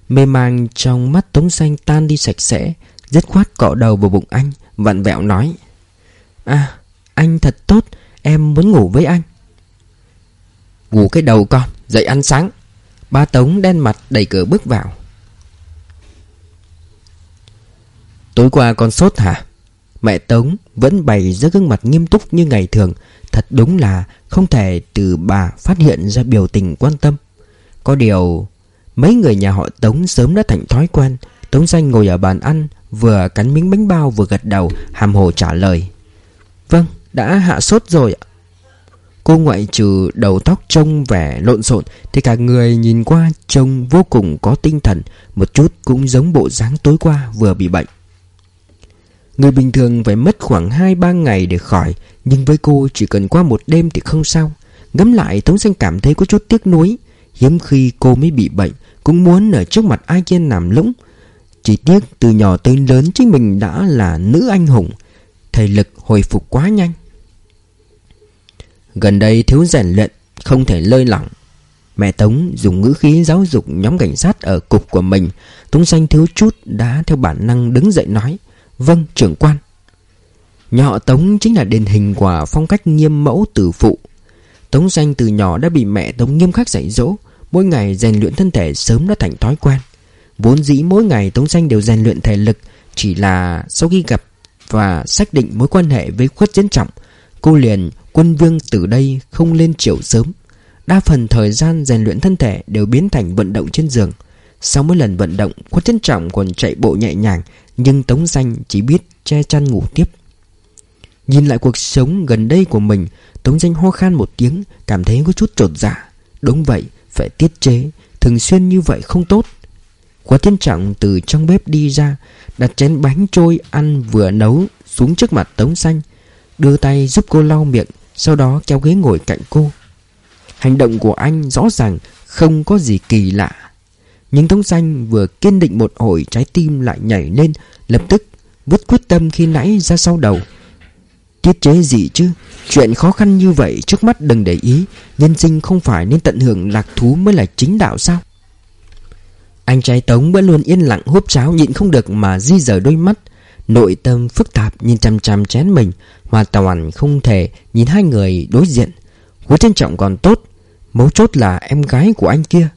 Mê mang trong mắt Tống Xanh tan đi sạch sẽ Dứt khoát cọ đầu vào bụng anh, Vặn vẹo nói. À anh thật tốt, Em muốn ngủ với anh. Ngủ cái đầu con, Dậy ăn sáng. Ba Tống đen mặt đẩy cửa bước vào. Tối qua con sốt hả? Mẹ Tống vẫn bày ra gương mặt nghiêm túc như ngày thường. Thật đúng là không thể từ bà phát hiện ra biểu tình quan tâm. Có điều, Mấy người nhà họ Tống sớm đã thành thói quen. Tống danh ngồi ở bàn ăn Vừa cắn miếng bánh bao vừa gật đầu, Hàm hồ trả lời. Vâng đã hạ sốt rồi ạ. Cô ngoại trừ đầu tóc trông vẻ lộn xộn, Thì cả người nhìn qua trông vô cùng có tinh thần, Một chút cũng giống bộ dáng tối qua vừa bị bệnh. Người bình thường phải mất khoảng 2-3 ngày để khỏi, Nhưng với cô chỉ cần qua một đêm thì không sao. Ngắm lại, Tống Xanh cảm thấy có chút tiếc nuối. Hiếm khi cô mới bị bệnh, Cũng muốn ở trước mặt ai kia nằm lũng chỉ tiếc từ nhỏ tới lớn chính mình đã là nữ anh hùng, Thể lực hồi phục quá nhanh. Gần đây thiếu rèn luyện, Không thể lơi lỏng. Mẹ Tống dùng ngữ khí giáo dục nhóm cảnh sát ở cục của mình, Tống xanh thiếu chút đã theo bản năng đứng dậy nói Vâng trưởng quan. Nhà họ Tống chính là điển hình của phong cách nghiêm mẫu tử phụ. Tống xanh từ nhỏ đã bị mẹ Tống nghiêm khắc dạy dỗ, Mỗi ngày rèn luyện thân thể sớm đã thành thói quen. Vốn dĩ mỗi ngày Tống xanh đều rèn luyện thể lực Chỉ là sau khi gặp và xác định mối quan hệ với khuất diễn trọng Cô liền quân vương từ đây không lên triệu sớm. Đa phần thời gian rèn luyện thân thể đều biến thành vận động trên giường. Sau mỗi lần vận động Khuất diễn Trọng còn chạy bộ nhẹ nhàng Nhưng Tống xanh chỉ biết che chăn ngủ tiếp. Nhìn lại cuộc sống gần đây của mình Tống xanh ho khan một tiếng Cảm thấy có chút trột dạ. Đúng vậy, phải tiết chế Thường xuyên như vậy không tốt. Quá thiên Trọng từ trong bếp đi ra, Đặt chén bánh trôi ăn vừa nấu Xuống trước mặt Tống Xanh, Đưa tay giúp cô lau miệng, Sau đó kéo ghế ngồi cạnh cô. Hành động của anh rõ ràng, Không có gì kỳ lạ. Nhưng Tống Xanh vừa kiên định một hồi, Trái tim lại nhảy lên, Lập tức vứt quyết tâm khi nãy ra sau đầu. Tiết chế gì chứ? Chuyện khó khăn như vậy trước mắt đừng để ý, Nhân sinh không phải nên tận hưởng lạc thú mới là chính đạo sao? Anh trai Tống vẫn luôn yên lặng húp cháo nhịn không được mà di rời đôi mắt. Nội tâm phức tạp nhìn chăm chăm chén mình Hoàn toàn không thể nhìn hai người đối diện. Hứa trân trọng còn tốt, Mấu chốt là em gái của anh kia.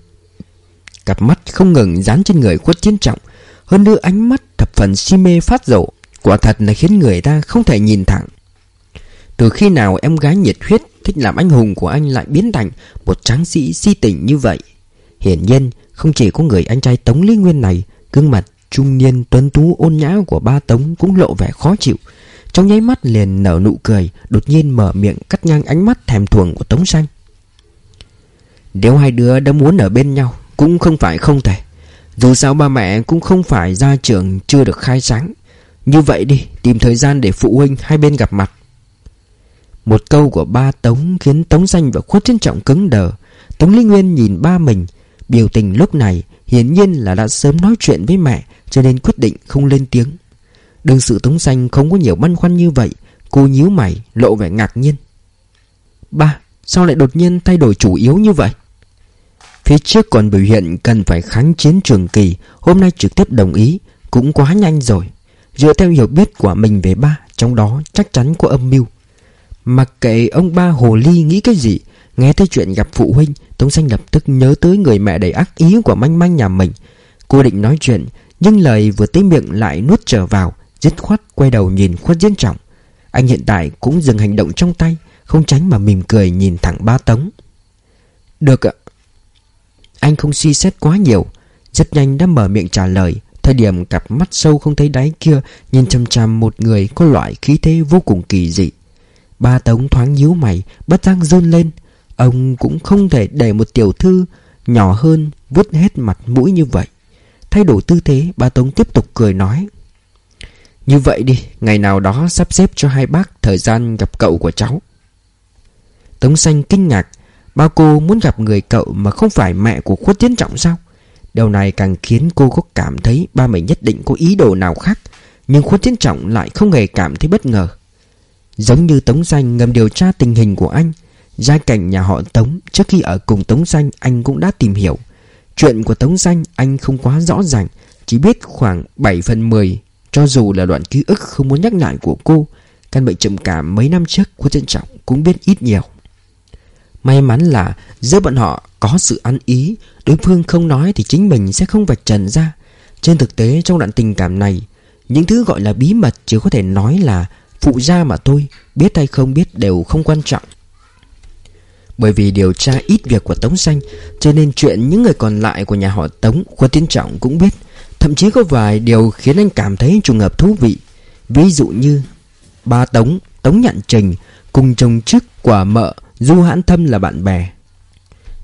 Cặp mắt không ngừng dán trên người khuất chiến trọng, Hơn nữa ánh mắt thập phần si mê phát dậu Quả thật là khiến người ta không thể nhìn thẳng. Từ khi nào em gái nhiệt huyết Thích làm anh hùng của anh lại biến thành Một tráng sĩ si tình như vậy? Hiển nhiên không chỉ có người anh trai Tống Lý Nguyên này, Gương mặt trung niên tuấn tú ôn nhã của ba Tống Cũng lộ vẻ khó chịu. Trong nháy mắt liền nở nụ cười, Đột nhiên mở miệng cắt ngang ánh mắt thèm thuồng của Tống Xanh. Nếu hai đứa đã muốn ở bên nhau, Cũng không phải không thể. Dù sao ba mẹ cũng không phải ra trường chưa được khai sáng. Như vậy đi, Tìm thời gian để phụ huynh hai bên gặp mặt. Một câu của ba Tống Khiến Tống Xanh và Khuất Trân Trọng cứng đờ. Tống Lý Nguyên nhìn ba mình Biểu tình lúc này hiển nhiên là đã sớm nói chuyện với mẹ, Cho nên quyết định không lên tiếng. Đương sự Tống Xanh không có nhiều băn khoăn như vậy, Cô nhíu mày, lộ vẻ ngạc nhiên. Ba, Sao lại đột nhiên thay đổi chủ yếu như vậy? Phía trước còn biểu hiện cần phải kháng chiến trường kỳ, Hôm nay trực tiếp đồng ý, Cũng quá nhanh rồi. Dựa theo hiểu biết của mình về ba, Trong đó chắc chắn có âm mưu. Mặc kệ ông ba hồ ly nghĩ cái gì, Nghe tới chuyện gặp phụ huynh Tống Xanh lập tức nhớ tới người mẹ đầy ác ý của manh manh nhà mình. Cô định nói chuyện, Nhưng lời vừa tới miệng lại nuốt trở vào, Dứt khoát quay đầu nhìn khuất diễn trọng. Anh hiện tại cũng dừng hành động trong tay, Không tránh mà mỉm cười nhìn thẳng ba Tống. Được ạ. Anh không suy xét quá nhiều, Rất nhanh đã mở miệng trả lời. Thời điểm cặp mắt sâu không thấy đáy kia, Nhìn chằm chằm một người có loại khí thế vô cùng kỳ dị. Ba Tống thoáng nhíu mày, Bất giác run lên. Ông cũng không thể để một tiểu thư Nhỏ hơn vứt hết mặt mũi như vậy. Thay đổi tư thế Ba Tống tiếp tục cười nói, Như vậy đi, Ngày nào đó sắp xếp cho hai bác Thời gian gặp cậu của cháu. Tống Xanh kinh ngạc, Ba cô muốn gặp người cậu Mà không phải mẹ của khuất tiến trọng sao? Điều này càng khiến cô có cảm thấy Ba mình nhất định có ý đồ nào khác, Nhưng khuất tiến trọng lại không hề cảm thấy bất ngờ. Giống như Tống Xanh ngầm điều tra tình hình của anh Gia cảnh nhà họ Tống, Trước khi ở cùng Tống Xanh anh cũng đã tìm hiểu. Chuyện của Tống Xanh anh không quá rõ ràng, Chỉ biết khoảng 7 phần 10 Cho dù là đoạn ký ức không muốn nhắc lại của cô, Căn bệnh trầm cảm mấy năm trước của Trân Trọng cũng biết ít nhiều. May mắn là giữa bọn họ có sự ăn ý, Đối phương không nói thì chính mình sẽ không vạch trần ra. Trên thực tế, trong đoạn tình cảm này, Những thứ gọi là bí mật chỉ có thể nói là phụ gia mà tôi Biết hay không biết đều không quan trọng. Bởi vì điều tra ít việc của Tống Xanh Cho nên chuyện những người còn lại của nhà họ Tống Khuất Tiến Trọng cũng biết. Thậm chí có vài điều khiến anh cảm thấy trùng hợp thú vị. Ví dụ như Ba Tống, Tống Nhạn Trình Cùng chồng chức quả mợ Du Hãn Thâm là bạn bè.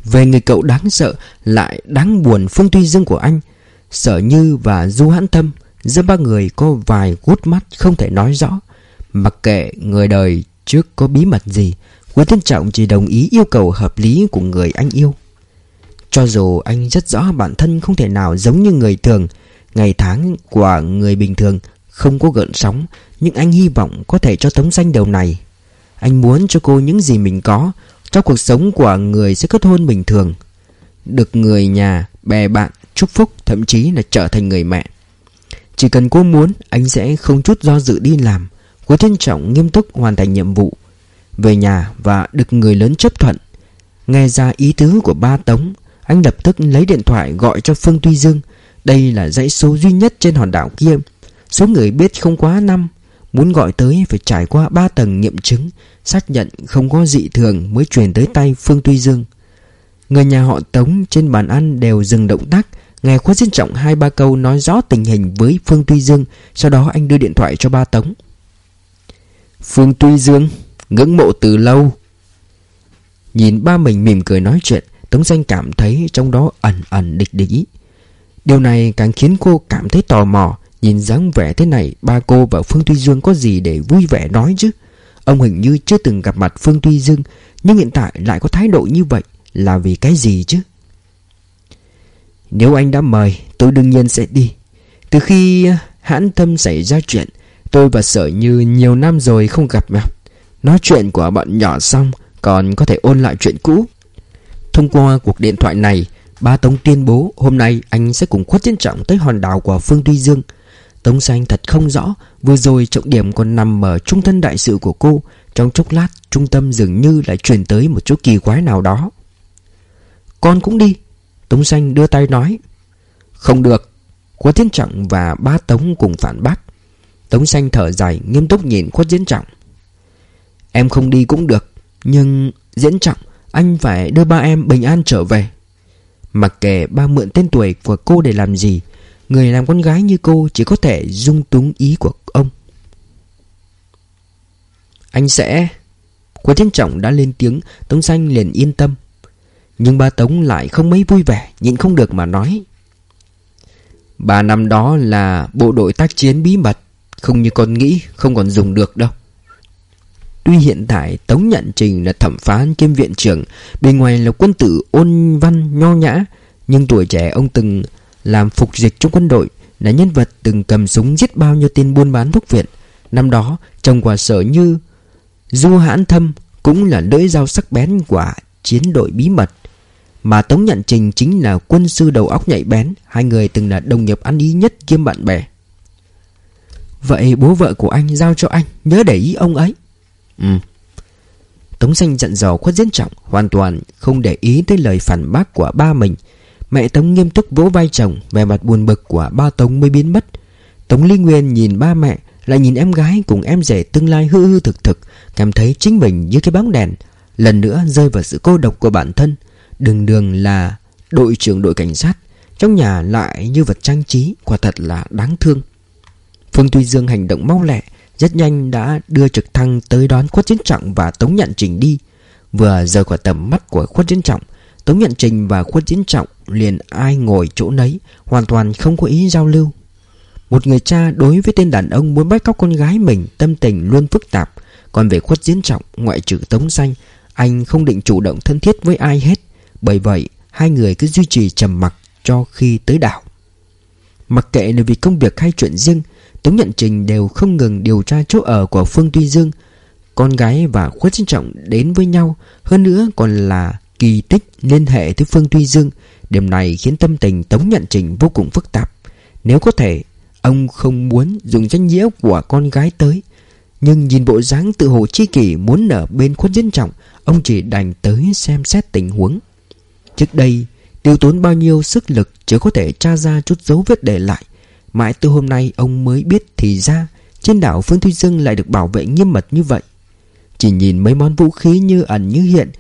Về người cậu đáng sợ Lại đáng buồn Phương Tuy Dương của anh. Sở Như và Du Hãn Thâm Giữa ba người có vài gút mắt không thể nói rõ. Mặc kệ người đời trước có bí mật gì Nguyễn Thiên Trọng chỉ đồng ý yêu cầu hợp lý của người anh yêu. Cho dù anh rất rõ bản thân không thể nào giống như người thường Ngày tháng của người bình thường không có gợn sóng Nhưng anh hy vọng có thể cho Tống Xanh điều này. Anh muốn cho cô những gì mình có cho cuộc sống của người sẽ kết hôn bình thường. Được người nhà, bè bạn, chúc phúc Thậm chí là trở thành người mẹ. Chỉ cần cô muốn Anh sẽ không chút do dự đi làm. Quý thiên trọng nghiêm túc hoàn thành nhiệm vụ. Về nhà và được người lớn chấp thuận. Nghe ra ý tứ của ba Tống, Anh lập tức lấy điện thoại gọi cho Phương Tuy Dương. Đây là dãy số duy nhất trên hòn đảo kia. Số người biết không quá năm, Muốn gọi tới phải trải qua ba tầng nghiệm chứng, Xác nhận không có dị thường Mới truyền tới tay Phương Tuy Dương. Người nhà họ Tống trên bàn ăn đều dừng động tác, Nghe khuất diễn trọng hai ba câu nói rõ tình hình với Phương Tuy Dương, Sau đó anh đưa điện thoại cho ba Tống. Phương Tuy Dương. Ngưỡng mộ từ lâu. Nhìn ba mình mỉm cười nói chuyện, Tống Danh cảm thấy trong đó ẩn ẩn địch địch ý. Điều này càng khiến cô cảm thấy tò mò, Nhìn dáng vẻ thế này, Ba cô và Phương Tuy Dương có gì để vui vẻ nói chứ? Ông hình như chưa từng gặp mặt Phương Tuy Dương, Nhưng hiện tại lại có thái độ như vậy Là vì cái gì chứ? Nếu anh đã mời, Tôi đương nhiên sẽ đi. Từ khi à, hãn thâm xảy ra chuyện, Tôi và Sở Như nhiều năm rồi không gặp nhau. Nói chuyện của bọn nhỏ xong, Còn có thể ôn lại chuyện cũ. Thông qua cuộc điện thoại này, Ba Tống tuyên bố hôm nay anh sẽ cùng khuất chiến trọng tới hòn đảo của Phương Tuy Dương. Tống Xanh thật không rõ, Vừa rồi trọng điểm còn nằm ở trung thân đại sự của cô. Trong chốc lát, trung tâm dường như lại chuyển tới một chỗ kỳ quái nào đó. Con cũng đi, Tống Xanh đưa tay nói. Không được. Khuất Chiến Trọng và ba Tống cùng phản bác. Tống Xanh thở dài, nghiêm túc nhìn Khuất Chiến Trọng. Em không đi cũng được, Nhưng Diễn Trọng, Anh phải đưa ba em bình an trở về. Mặc kệ ba mượn tên tuổi của cô để làm gì, Người làm con gái như cô chỉ có thể dung túng ý của ông. Anh sẽ... Quân Thiên Trọng đã lên tiếng, Tống Xanh liền yên tâm. Nhưng ba Tống lại không mấy vui vẻ, Nhịn không được mà nói. Ba năm đó là bộ đội tác chiến bí mật, Không như con nghĩ, Không còn dùng được đâu. Tuy hiện tại Tống Nhận Trình là thẩm phán kiêm viện trưởng Bên ngoài là quân tử ôn văn nho nhã, Nhưng tuổi trẻ ông từng làm phục dịch trong quân đội, là nhân vật từng cầm súng giết bao nhiêu tên buôn bán thuốc viện. Năm đó, trong quả sở như du hãn thâm cũng là lưỡi dao sắc bén của chiến đội bí mật, mà tống nhận trình chính là quân sư đầu óc nhạy bén, hai người từng là đồng nghiệp ăn ý nhất kiêm bạn bè. Vậy bố vợ của anh giao cho anh, nhớ để ý ông ấy ừ. Tống xanh giận dò khuất diễn trọng, hoàn toàn không để ý tới lời phản bác của ba mình. Mẹ Tống nghiêm túc vỗ vai chồng, Vẻ mặt buồn bực của ba Tống mới biến mất. Tống Ly Nguyên nhìn ba mẹ, Lại nhìn em gái cùng em rể tương lai hư hư thực thực, Cảm thấy chính mình như cái bóng đèn. Lần nữa rơi vào sự cô độc của bản thân. Đường đường là đội trưởng đội cảnh sát, Trong nhà lại như vật trang trí, Quả thật là đáng thương. Phương Tuy Dương hành động mau lẹ rất nhanh đã đưa trực thăng tới đón Khuất Chiến Trọng và Tống Nhận Trình đi. Vừa rời khỏi tầm mắt của Khuất Chiến Trọng, Tống Nhận Trình và Khuất chiến Trọng liền ai ngồi chỗ nấy, Hoàn toàn không có ý giao lưu. Một người cha đối với tên đàn ông muốn bắt cóc con gái mình Tâm tình luôn phức tạp, Còn về Khuất chiến Trọng, ngoại trừ Tống Xanh, Anh không định chủ động thân thiết với ai hết. Bởi vậy, hai người cứ duy trì trầm mặc cho khi tới đảo. Mặc kệ là vì công việc hay chuyện riêng Tống Nhận Trình đều không ngừng điều tra chỗ ở của Phương Tuy Dương. Con gái và Khuất Sinh Trọng đến với nhau, Hơn nữa còn là kỳ tích liên hệ tới Phương Tuy Dương. Điểm này khiến tâm tình Tống Nhận Trình vô cùng phức tạp. Nếu có thể, Ông không muốn dùng danh nghĩa của con gái tới. Nhưng nhìn bộ dáng tự hồ chi kỷ muốn ở bên Khuất Diễn Trọng, Ông chỉ đành tới xem xét tình huống. Trước đây, Tiêu tốn bao nhiêu sức lực Chỉ có thể tra ra chút dấu vết để lại. Mãi từ hôm nay ông mới biết Thì ra, trên đảo Phương Thuy Dương lại được bảo vệ nghiêm mật như vậy. Chỉ nhìn mấy món vũ khí như ẩn như hiện,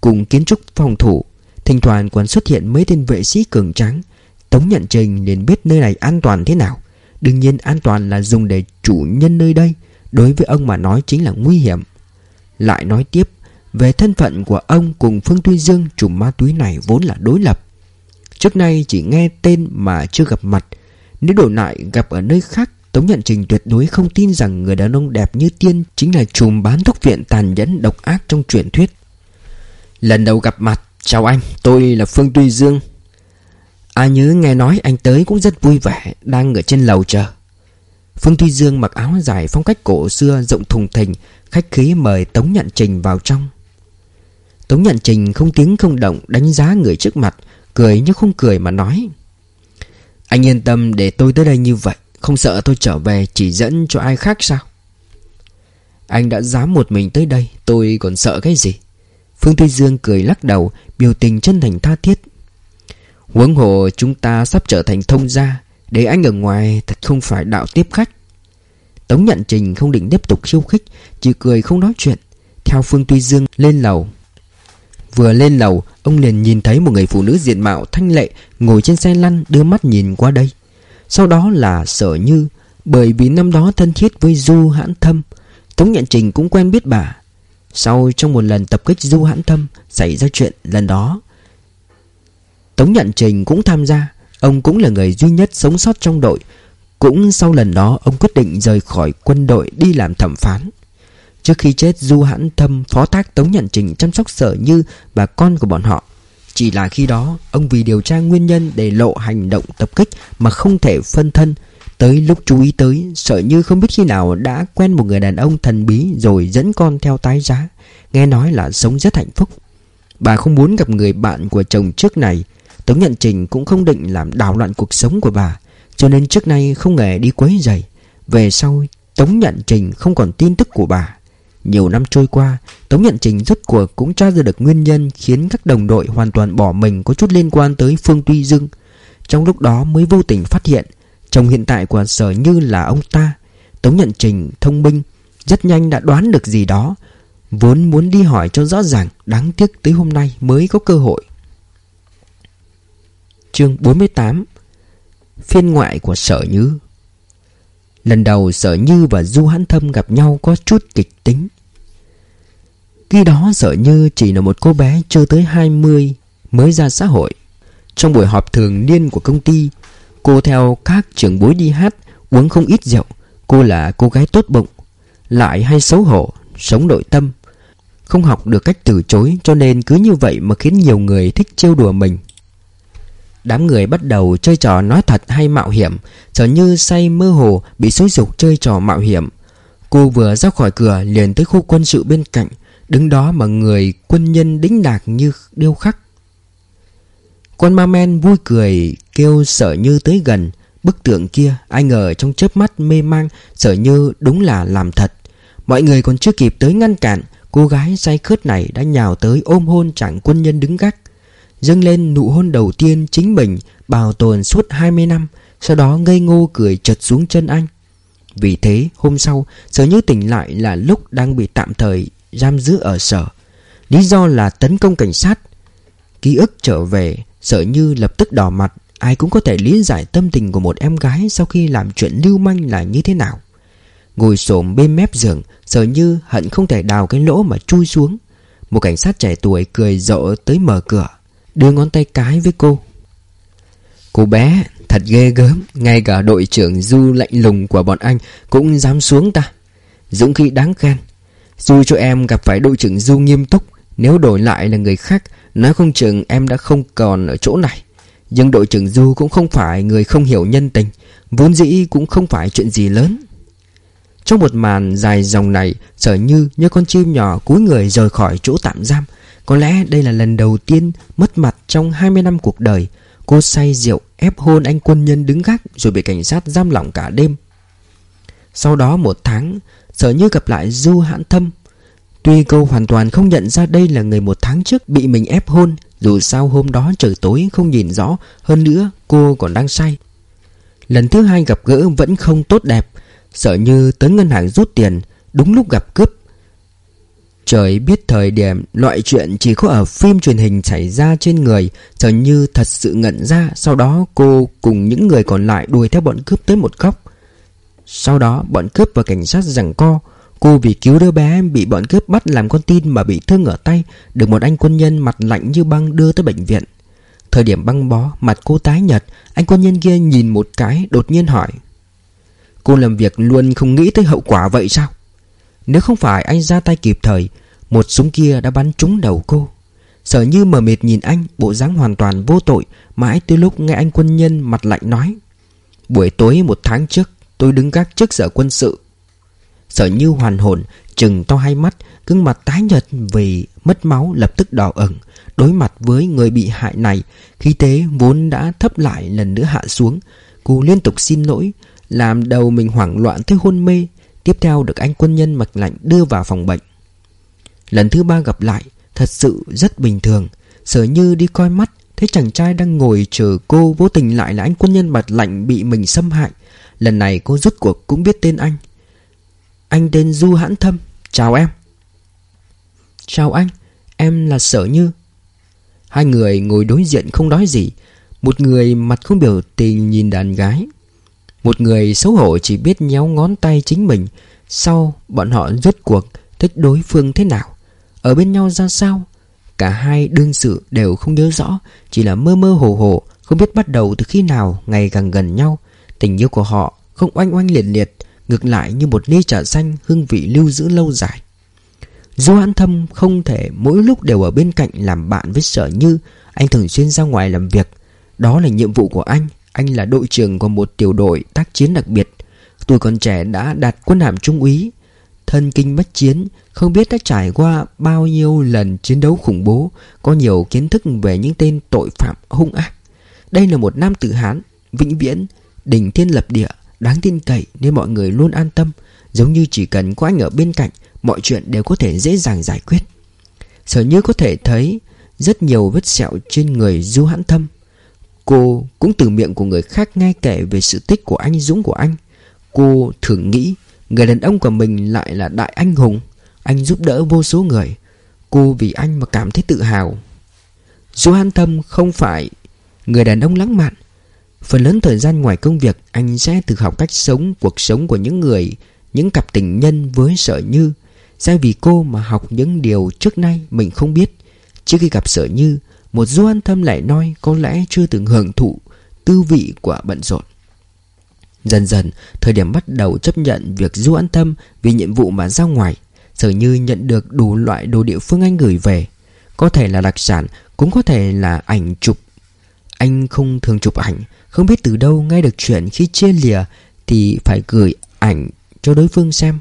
Cùng kiến trúc phòng thủ, Thỉnh thoảng còn xuất hiện mấy tên vệ sĩ cường tráng. Tống nhận trình liền biết nơi này an toàn thế nào. Đương nhiên an toàn là dùng để chủ nhân nơi đây, Đối với ông mà nói chính là nguy hiểm. Lại nói tiếp, Về thân phận của ông cùng Phương Tuy Dương, Chùm ma túy này vốn là đối lập. Trước nay chỉ nghe tên mà chưa gặp mặt nếu đổi lại gặp ở nơi khác Tống Nhận Trình tuyệt đối không tin rằng Người đàn ông đẹp như tiên Chính là chùm bán thuốc viện tàn nhẫn độc ác trong truyền thuyết. Lần đầu gặp mặt Chào anh, tôi là Phương Tuy Dương. Ai nhớ nghe nói anh tới cũng rất vui vẻ Đang ở trên lầu chờ. Phương Tuy Dương mặc áo dài phong cách cổ xưa rộng thùng thình Khách khí mời Tống Nhận Trình vào trong. Tống Nhận Trình không tiếng không động đánh giá người trước mặt Cười nhưng không cười mà nói anh yên tâm để tôi tới đây như vậy. Không sợ tôi trở về chỉ dẫn cho ai khác sao? Anh đã dám một mình tới đây, Tôi còn sợ cái gì? Phương Tuy Dương cười lắc đầu, Biểu tình chân thành tha thiết. Huống hồ chúng ta sắp trở thành thông gia, Để anh ở ngoài thật không phải đạo tiếp khách. Tống nhận trình không định tiếp tục khiêu khích, Chỉ cười không nói chuyện. Theo Phương Tuy Dương lên lầu. Vừa lên lầu Ông liền nhìn thấy một người phụ nữ diện mạo thanh lệ Ngồi trên xe lăn đưa mắt nhìn qua đây. Sau đó là Sở Như, Bởi vì năm đó thân thiết với Du Hãn Thâm, Tống Nhận Trình cũng quen biết bà. Sau trong một lần tập kích Du Hãn Thâm Xảy ra chuyện lần đó, Tống Nhận Trình cũng tham gia. Ông cũng là người duy nhất sống sót trong đội. Cũng sau lần đó, Ông quyết định rời khỏi quân đội đi làm thẩm phán. Trước khi chết, Du Hãn Thâm, phó thác Tống Nhận Trình chăm sóc sở như và con của bọn họ. Chỉ là khi đó, Ông vì điều tra nguyên nhân để lộ hành động tập kích Mà không thể phân thân. Tới lúc chú ý tới Sở như không biết khi nào đã quen một người đàn ông thần bí Rồi dẫn con theo tái giá. Nghe nói là sống rất hạnh phúc. Bà không muốn gặp người bạn của chồng trước này. Tống Nhận Trình cũng không định làm đảo loạn cuộc sống của bà, Cho nên trước nay không hề đi quấy rầy. Về sau, Tống Nhận Trình không còn tin tức của bà. Nhiều năm trôi qua, Tống Nhận Trình rốt cuộc cũng tra ra được nguyên nhân Khiến các đồng đội hoàn toàn bỏ mình Có chút liên quan tới Phương Tuy Dương. Trong lúc đó mới vô tình phát hiện, Chồng hiện tại của sở như là ông ta, Tống Nhận Trình thông minh, Rất nhanh đã đoán được gì đó, Vốn muốn đi hỏi cho rõ ràng, Đáng tiếc tới hôm nay mới có cơ hội. Chương 48 Phiên ngoại của Sở Như. Lần đầu Sở Như và Du Hãn Thâm gặp nhau có chút kịch tính. Khi đó Sở Như chỉ là một cô bé chưa tới 20 mới ra xã hội. Trong buổi họp thường niên của công ty, Cô theo các trưởng bối đi hát, Uống không ít rượu. Cô là cô gái tốt bụng, Lại hay xấu hổ, Sống nội tâm. Không học được cách từ chối, Cho nên cứ như vậy mà khiến nhiều người thích trêu đùa mình. Đám người bắt đầu chơi trò nói thật hay mạo hiểm Trở như say mơ hồ Bị xối dục chơi trò mạo hiểm. Cô vừa ra khỏi cửa liền tới khu quân sự bên cạnh Đứng đó mà người quân nhân đính đạc như điêu khắc. Con ma men vui cười, kêu sở như tới gần. Bức tượng kia, ai ngờ trong chớp mắt mê mang Sở như đúng là làm thật. Mọi người còn chưa kịp tới ngăn cản, Cô gái say khướt này đã nhào tới ôm hôn chàng quân nhân đứng gác. Dâng lên nụ hôn đầu tiên chính mình, bảo tồn suốt 20 năm, Sau đó ngây ngô cười chật xuống chân anh. Vì thế, hôm sau Sở Như tỉnh lại là lúc đang bị tạm thời giam giữ ở sở. Lý do là tấn công cảnh sát. Ký ức trở về, sợ Như lập tức đỏ mặt, Ai cũng có thể lý giải tâm tình của một em gái Sau khi làm chuyện lưu manh là như thế nào. Ngồi xổm bên mép giường, sợ Như hận không thể đào cái lỗ mà chui xuống. Một cảnh sát trẻ tuổi cười rộ tới mở cửa, Đưa ngón tay cái với cô. Cô bé, thật ghê gớm, Ngay cả đội trưởng Du lạnh lùng của bọn anh Cũng dám xuống ta. Dũng khí đáng khen. Dù cho em gặp phải đội trưởng Du nghiêm túc, Nếu đổi lại là người khác, Nói không chừng em đã không còn ở chỗ này. Nhưng đội trưởng Du cũng không phải người không hiểu nhân tình, Vốn dĩ cũng không phải chuyện gì lớn. Trong một màn dài dòng này Sở như như con chim nhỏ cúi người rời khỏi chỗ tạm giam. Có lẽ đây là lần đầu tiên mất mặt trong 20 năm cuộc đời. Cô say rượu ép hôn anh quân nhân đứng gác, Rồi bị cảnh sát giam lỏng cả đêm. Sau đó một tháng Sở như gặp lại Du Hãn Thâm. Tuy cô hoàn toàn không nhận ra đây là người một tháng trước bị mình ép hôn, Dù sao hôm đó trời tối không nhìn rõ, Hơn nữa cô còn đang say. Lần thứ hai gặp gỡ vẫn không tốt đẹp, Sợ như tới ngân hàng rút tiền, Đúng lúc gặp cướp. Trời biết thời điểm loại chuyện chỉ có ở phim truyền hình xảy ra trên người Sợ như thật sự ngẩn ra, Sau đó cô cùng những người còn lại đuổi theo bọn cướp tới một góc. Sau đó, bọn cướp và cảnh sát giằng co, Cô vì cứu đứa bé bị bọn cướp bắt làm con tin mà bị thương ở tay, Được một anh quân nhân mặt lạnh như băng đưa tới bệnh viện. Thời điểm băng bó, Mặt cô tái nhật Anh quân nhân kia nhìn một cái, Đột nhiên hỏi, Cô làm việc luôn không nghĩ tới hậu quả vậy sao? Nếu không phải anh ra tay kịp thời, Một súng kia đã bắn trúng đầu cô. Sở như mờ mịt nhìn anh, Bộ dáng hoàn toàn vô tội Mãi tới lúc nghe anh quân nhân mặt lạnh nói, Buổi tối một tháng trước Tôi đứng gác trước sở quân sự. Sở như hoàn hồn Chừng to hai mắt, Gương mặt tái nhợt vì mất máu lập tức đỏ ửng. Đối mặt với người bị hại này, Khí tế vốn đã thấp lại lần nữa hạ xuống. Cô liên tục xin lỗi, Làm đầu mình hoảng loạn tới hôn mê. Tiếp theo được anh quân nhân mặc lạnh đưa vào phòng bệnh. Lần thứ ba gặp lại, Thật sự rất bình thường. Sở như đi coi mắt, Thấy chàng trai đang ngồi chờ cô, Vô tình lại là anh quân nhân mặt lạnh bị mình xâm hại. Lần này cô rút cuộc cũng biết tên anh. Anh tên Du Hãn Thâm. Chào em. Chào anh, Em là Sở Như. Hai người ngồi đối diện không nói gì. Một người mặt không biểu tình nhìn đàn gái. Một người xấu hổ chỉ biết nhéo ngón tay chính mình. Sau, bọn họ rốt cuộc thích đối phương thế nào? Ở bên nhau ra sao? Cả hai đương sự đều không nhớ rõ. Chỉ là mơ mơ hồ hồ, Không biết bắt đầu từ khi nào, ngày càng gần nhau. Tình yêu của họ không oanh oanh liệt liệt, Ngược lại như một ly trà xanh Hương vị lưu giữ lâu dài. Du An Thâm không thể mỗi lúc đều ở bên cạnh làm bạn với Sở Như. Anh thường xuyên ra ngoài làm việc. Đó là nhiệm vụ của anh. Anh là đội trưởng của một tiểu đội tác chiến đặc biệt. Tuổi còn trẻ đã đạt quân hàm trung úy. Thân kinh bách chiến, Không biết đã trải qua bao nhiêu lần chiến đấu khủng bố, Có nhiều kiến thức về những tên tội phạm hung ác. Đây là một nam tử Hán, Vĩnh viễn Đỉnh thiên lập địa, Đáng tin cậy nên mọi người luôn an tâm. Giống như chỉ cần có anh ở bên cạnh, Mọi chuyện đều có thể dễ dàng giải quyết. Sở như có thể thấy Rất nhiều vết sẹo trên người Du Hãn Thâm. Cô cũng từ miệng của người khác nghe kể về sự tích của anh Dũng của anh. Cô thường nghĩ Người đàn ông của mình lại là đại anh hùng. Anh giúp đỡ vô số người. Cô vì anh mà cảm thấy tự hào. Du Hãn Thâm không phải Người đàn ông lãng mạn Phần lớn thời gian ngoài công việc, Anh sẽ thực học cách sống, Cuộc sống của những người, Những cặp tình nhân với sở như. Sẽ vì cô mà học những điều trước nay mình không biết. Trước khi gặp sở như, Một du an thâm lại nói Có lẽ chưa từng hưởng thụ Tư vị của bận rộn. Dần dần, Thời điểm bắt đầu chấp nhận Việc du an tâm Vì nhiệm vụ mà ra ngoài, Sở như nhận được đủ loại đồ địa phương anh gửi về. Có thể là đặc sản, Cũng có thể là ảnh chụp. Anh không thường chụp ảnh không biết từ đâu nghe được chuyện khi chia lìa Thì phải gửi ảnh cho đối phương xem.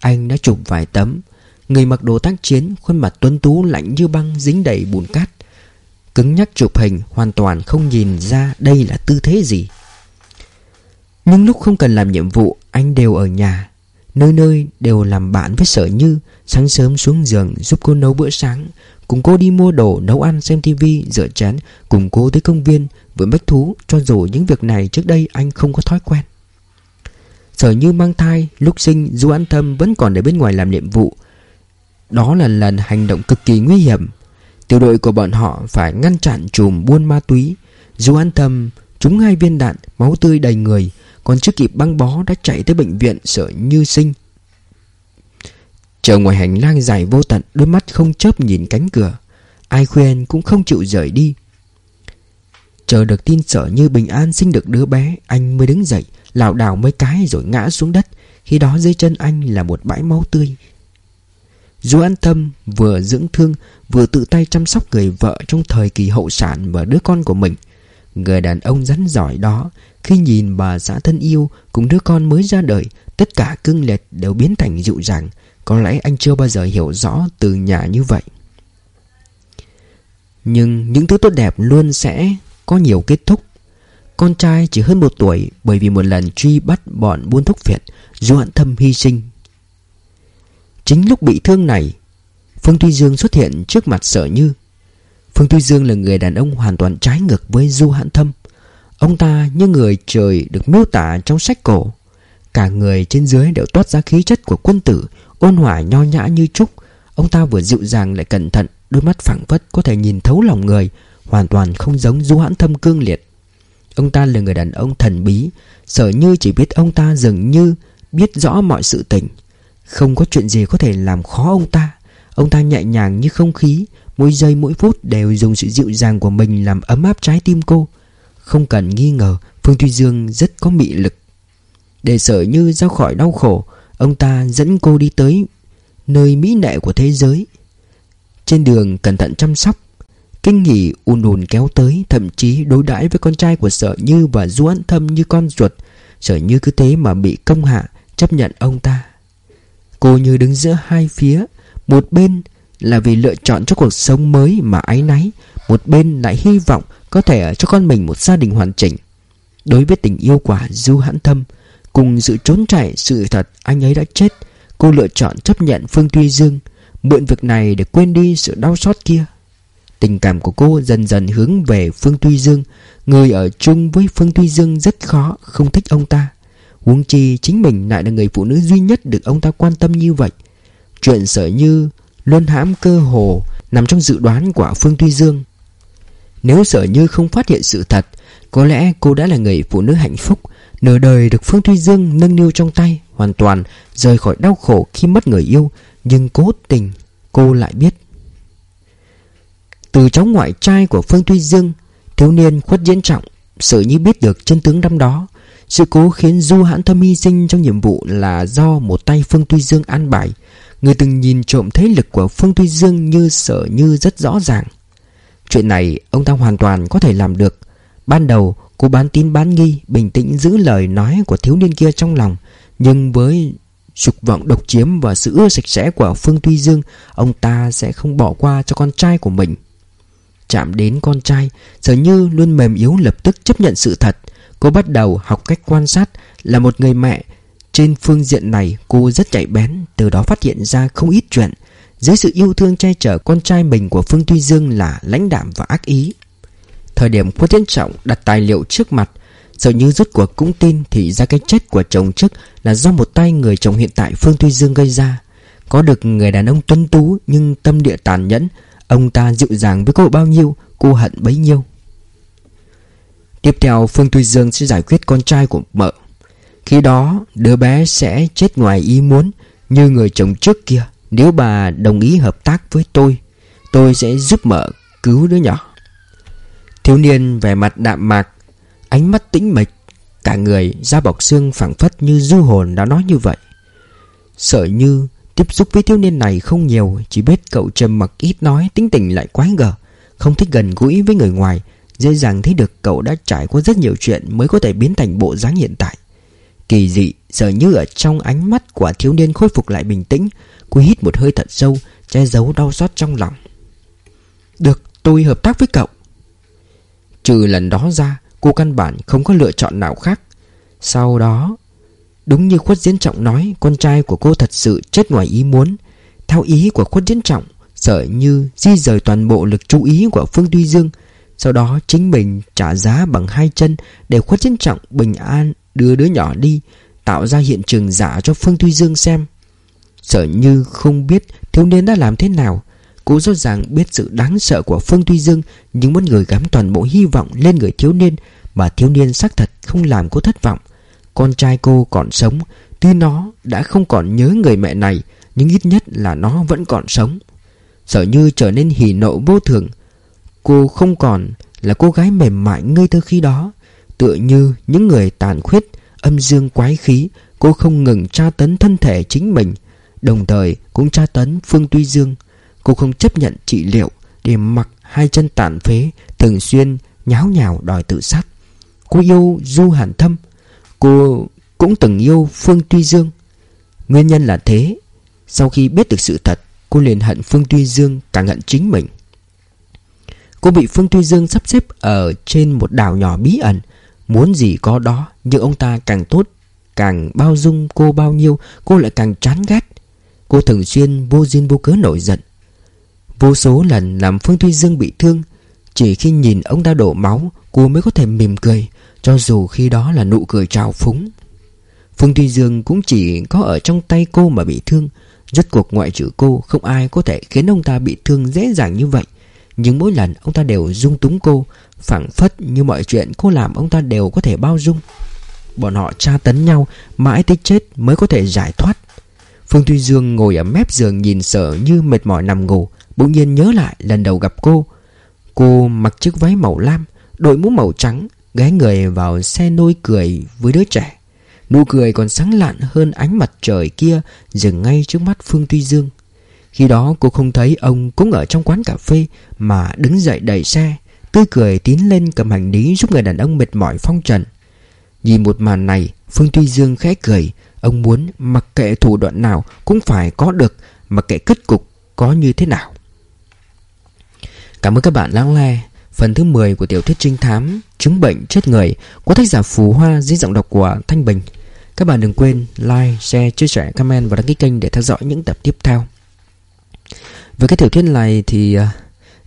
Anh đã chụp vài tấm. Người mặc đồ tác chiến, Khuôn mặt tuấn tú, lạnh như băng, dính đầy bùn cát. Cứng nhắc chụp hình, Hoàn toàn không nhìn ra đây là tư thế gì. Nhưng lúc không cần làm nhiệm vụ, Anh đều ở nhà. Nơi nơi đều làm bạn với sở như, Sáng sớm xuống giường giúp cô nấu bữa sáng. Cùng cô đi mua đồ, nấu ăn, xem tivi Rửa chén. Cùng cô tới công viên Với bách thú, Cho dù những việc này trước đây anh không có thói quen. Sở như mang thai, Lúc sinh, Du An Thâm vẫn còn ở bên ngoài làm nhiệm vụ. Đó là lần hành động cực kỳ nguy hiểm. Tiểu đội của bọn họ phải ngăn chặn chùm buôn ma túy. Du An Thâm trúng hai viên đạn, Máu tươi đầy người. Còn chưa kịp băng bó đã chạy tới bệnh viện Sở như sinh. Chờ ngoài hành lang dài vô tận, Đôi mắt không chớp nhìn cánh cửa. Ai khuyên cũng không chịu rời đi. Chờ được tin sở như bình an sinh được đứa bé, Anh mới đứng dậy, lảo đảo mấy cái rồi ngã xuống đất. Khi đó dưới chân anh là một bãi máu tươi. Dù an tâm, vừa dưỡng thương, Vừa tự tay chăm sóc người vợ Trong thời kỳ hậu sản và đứa con của mình, Người đàn ông rắn giỏi đó, Khi nhìn bà xã thân yêu Cùng đứa con mới ra đời, Tất cả cưng liệt đều biến thành dịu dàng. Có lẽ anh chưa bao giờ hiểu rõ từ nhà như vậy. Nhưng những thứ tốt đẹp luôn sẽ có nhiều kết thúc. Con trai chỉ hơn một tuổi Bởi vì một lần truy bắt bọn buôn thuốc phiện Du Hận Thâm hy sinh. Chính lúc bị thương này, Phương Tuy Dương xuất hiện trước mặt sở như. Phương Tuy Dương là người đàn ông hoàn toàn trái ngược với Du Hãn Thâm. Ông ta như người trời được miêu tả trong sách cổ. Cả người trên dưới đều toát ra khí chất của quân tử Ôn hòa nho nhã như trúc, Ông ta vừa dịu dàng lại cẩn thận, Đôi mắt phẳng phất có thể nhìn thấu lòng người, Hoàn toàn không giống Du Hãn Thâm cương liệt. Ông ta là người đàn ông thần bí Sở như chỉ biết ông ta dường như Biết rõ mọi sự tình. Không có chuyện gì có thể làm khó ông ta. Ông ta nhẹ nhàng như không khí, Mỗi giây mỗi phút đều dùng sự dịu dàng của mình Làm ấm áp trái tim cô. Không cần nghi ngờ, Phương Thuy Dương rất có mị lực. Để sở như ra khỏi đau khổ Ông ta dẫn cô đi tới Nơi mỹ nệ của thế giới. Trên đường cẩn thận chăm sóc, Kinh nghỉ ùn ùn kéo tới, Thậm chí đối đãi với con trai của sở như Và du ấn thâm như con ruột. Sở như cứ thế mà bị công hạ, Chấp nhận ông ta. Cô như đứng giữa hai phía, Một bên là vì lựa chọn cho cuộc sống mới mà áy náy, Một bên lại hy vọng có thể cho con mình một gia đình hoàn chỉnh. Đối với tình yêu quả Du Hãn Thâm Cùng sự trốn chạy, sự thật, anh ấy đã chết. Cô lựa chọn chấp nhận Phương Tuy Dương. Mượn việc này để quên đi sự đau xót kia. Tình cảm của cô dần dần hướng về Phương Tuy Dương. Người ở chung với Phương Tuy Dương rất khó Không thích ông ta. Huống chi chính mình lại là người phụ nữ duy nhất Được ông ta quan tâm như vậy. Chuyện sở như Luân hãm cơ hồ Nằm trong dự đoán của Phương Tuy Dương. Nếu sở như không phát hiện sự thật, Có lẽ cô đã là người phụ nữ hạnh phúc. Nửa đời được Phương Thuy Dương nâng niu trong tay, Hoàn toàn rời khỏi đau khổ khi mất người yêu, Nhưng cố tình cô lại biết. Từ cháu ngoại trai của Phương Thuy Dương, Thiếu niên khuất diễn trọng sợ như biết được chân tướng năm đó. Sự cố khiến Du Hãn Thâm hy sinh trong nhiệm vụ là do một tay Phương Thuy Dương an bài. Người từng nhìn trộm thế lực của Phương Thuy Dương như sở như rất rõ ràng. Chuyện này ông ta hoàn toàn có thể làm được. Ban đầu cô bán tín bán nghi, Bình tĩnh giữ lời nói của thiếu niên kia trong lòng. Nhưng với dục vọng độc chiếm và sự ưa sạch sẽ của Phương Tuy Dương, Ông ta sẽ không bỏ qua cho con trai của mình. Chạm đến con trai Sở như luôn mềm yếu lập tức chấp nhận sự thật. Cô bắt đầu học cách quan sát, Là một người mẹ. Trên phương diện này, cô rất chạy bén, Từ đó phát hiện ra không ít chuyện. Dưới sự yêu thương che chở con trai mình của Phương Tuy Dương là lãnh đạm và ác ý. Thời điểm Khuất Tiến Trọng đặt tài liệu trước mặt, Dường như rốt cuộc cũng tin thì ra cái chết của chồng trước Là do một tay người chồng hiện tại Phương Tuy Dương gây ra. Có được người đàn ông tuân tú nhưng tâm địa tàn nhẫn, Ông ta dịu dàng với cô bao nhiêu, Cô hận bấy nhiêu. Tiếp theo, Phương Tuy Dương sẽ giải quyết con trai của mợ. Khi đó, đứa bé sẽ chết ngoài ý muốn Như người chồng trước kia. Nếu bà đồng ý hợp tác với tôi Tôi sẽ giúp mợ cứu đứa nhỏ. Thiếu niên vẻ mặt đạm mạc, Ánh mắt tĩnh mịch, Cả người da bọc xương phẳng phất như du hồn đã nói như vậy. Sợ như tiếp xúc với thiếu niên này không nhiều, Chỉ biết cậu trầm mặc ít nói, tính tình lại quái gở, Không thích gần gũi với người ngoài, Dễ dàng thấy được cậu đã trải qua rất nhiều chuyện Mới có thể biến thành bộ dáng hiện tại. Kỳ dị, Giờ như ở trong ánh mắt của thiếu niên khôi phục lại bình tĩnh Cô hít một hơi thật sâu, Che giấu đau xót trong lòng. Được, tôi hợp tác với cậu. Trừ lần đó ra, Cô căn bản không có lựa chọn nào khác. Sau đó, Đúng như khuất diễn trọng nói, Con trai của cô thật sự chết ngoài ý muốn. Theo ý của khuất diễn trọng, Sợ như di rời toàn bộ lực chú ý của Phương Tuy Dương. Sau đó chính mình trả giá bằng hai chân Để khuất diễn trọng bình an đưa đứa nhỏ đi, Tạo ra hiện trường giả cho Phương Tuy Dương xem. Sở như không biết thiếu niên đã làm thế nào. Cô rõ ràng biết sự đáng sợ của Phương Tuy Dương, Nhưng muốn gửi gắm toàn bộ hy vọng lên người thiếu niên, Mà thiếu niên xác thật không làm cô thất vọng. Con trai cô còn sống, Tuy nó đã không còn nhớ người mẹ này, Nhưng ít nhất là nó vẫn còn sống. Sở như trở nên hỉ nộ vô thường. Cô không còn là cô gái mềm mại ngây thơ khi đó. Tựa như những người tàn khuyết, Âm dương quái khí, Cô không ngừng tra tấn thân thể chính mình. Đồng thời cũng tra tấn Phương Tuy Dương. Cô không chấp nhận trị liệu Để mặc hai chân tàn phế, Thường xuyên Nháo nhào đòi tự sát. Cô yêu Du Hàn Thâm. Cô cũng từng yêu Phương Tuy Dương. Nguyên nhân là thế. Sau khi biết được sự thật, Cô liền hận Phương Tuy Dương càng hận chính mình. Cô bị Phương Tuy Dương sắp xếp ở trên một đảo nhỏ bí ẩn. Muốn gì có đó, Nhưng ông ta càng tốt, Càng bao dung cô bao nhiêu, Cô lại càng chán ghét. Cô thường xuyên vô duyên vô cớ nổi giận. Vô số lần làm Phương Thuy Dương bị thương, Chỉ khi nhìn ông ta đổ máu, Cô mới có thể mỉm cười, Cho dù khi đó là nụ cười trào phúng. Phương Thuy Dương cũng chỉ có ở trong tay cô mà bị thương. Rốt cuộc ngoại trừ cô, Không ai có thể khiến ông ta bị thương dễ dàng như vậy. Nhưng mỗi lần ông ta đều dung túng cô, phảng phất như mọi chuyện cô làm ông ta đều có thể bao dung. Bọn họ tra tấn nhau, Mãi tới chết mới có thể giải thoát. Phương Thuy Dương ngồi ở mép giường nhìn sợ như mệt mỏi nằm ngủ. Bỗng nhiên nhớ lại lần đầu gặp cô. Cô mặc chiếc váy màu lam, Đội mũ màu trắng, Ghé người vào xe nôi cười với đứa trẻ. Nụ cười còn sáng lạn hơn ánh mặt trời kia Dừng ngay trước mắt Phương Tuy Dương. Khi đó cô không thấy ông cũng ở trong quán cà phê Mà đứng dậy đẩy xe, Tươi cười tiến lên cầm hành lý giúp người đàn ông mệt mỏi phong trần. Nhìn một màn này, Phương Tuy Dương khẽ cười. Ông muốn mặc kệ thủ đoạn nào Cũng phải có được, Mặc kệ kết cục có như thế nào. Cảm ơn các bạn lắng nghe. Phần thứ 10 của tiểu thuyết trinh thám Chứng bệnh chết người Của tác giả phú Hoa dưới giọng đọc của Thanh Bình. Các bạn đừng quên like, share, chia sẻ, comment và đăng ký kênh để theo dõi những tập tiếp theo. Với cái tiểu thuyết này thì à,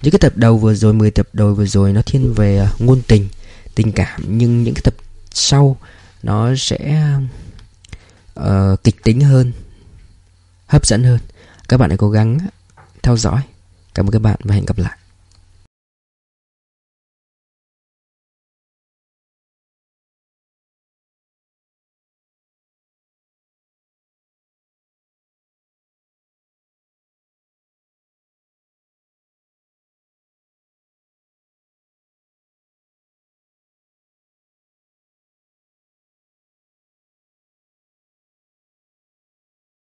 những cái tập đầu vừa rồi 10 tập đầu vừa rồi nó thiên về à, ngôn tình Tình cảm. Nhưng những cái tập sau Nó sẽ uh, kịch tính hơn Hấp dẫn hơn. Các bạn hãy cố gắng theo dõi. Cảm ơn các bạn và hẹn gặp lại.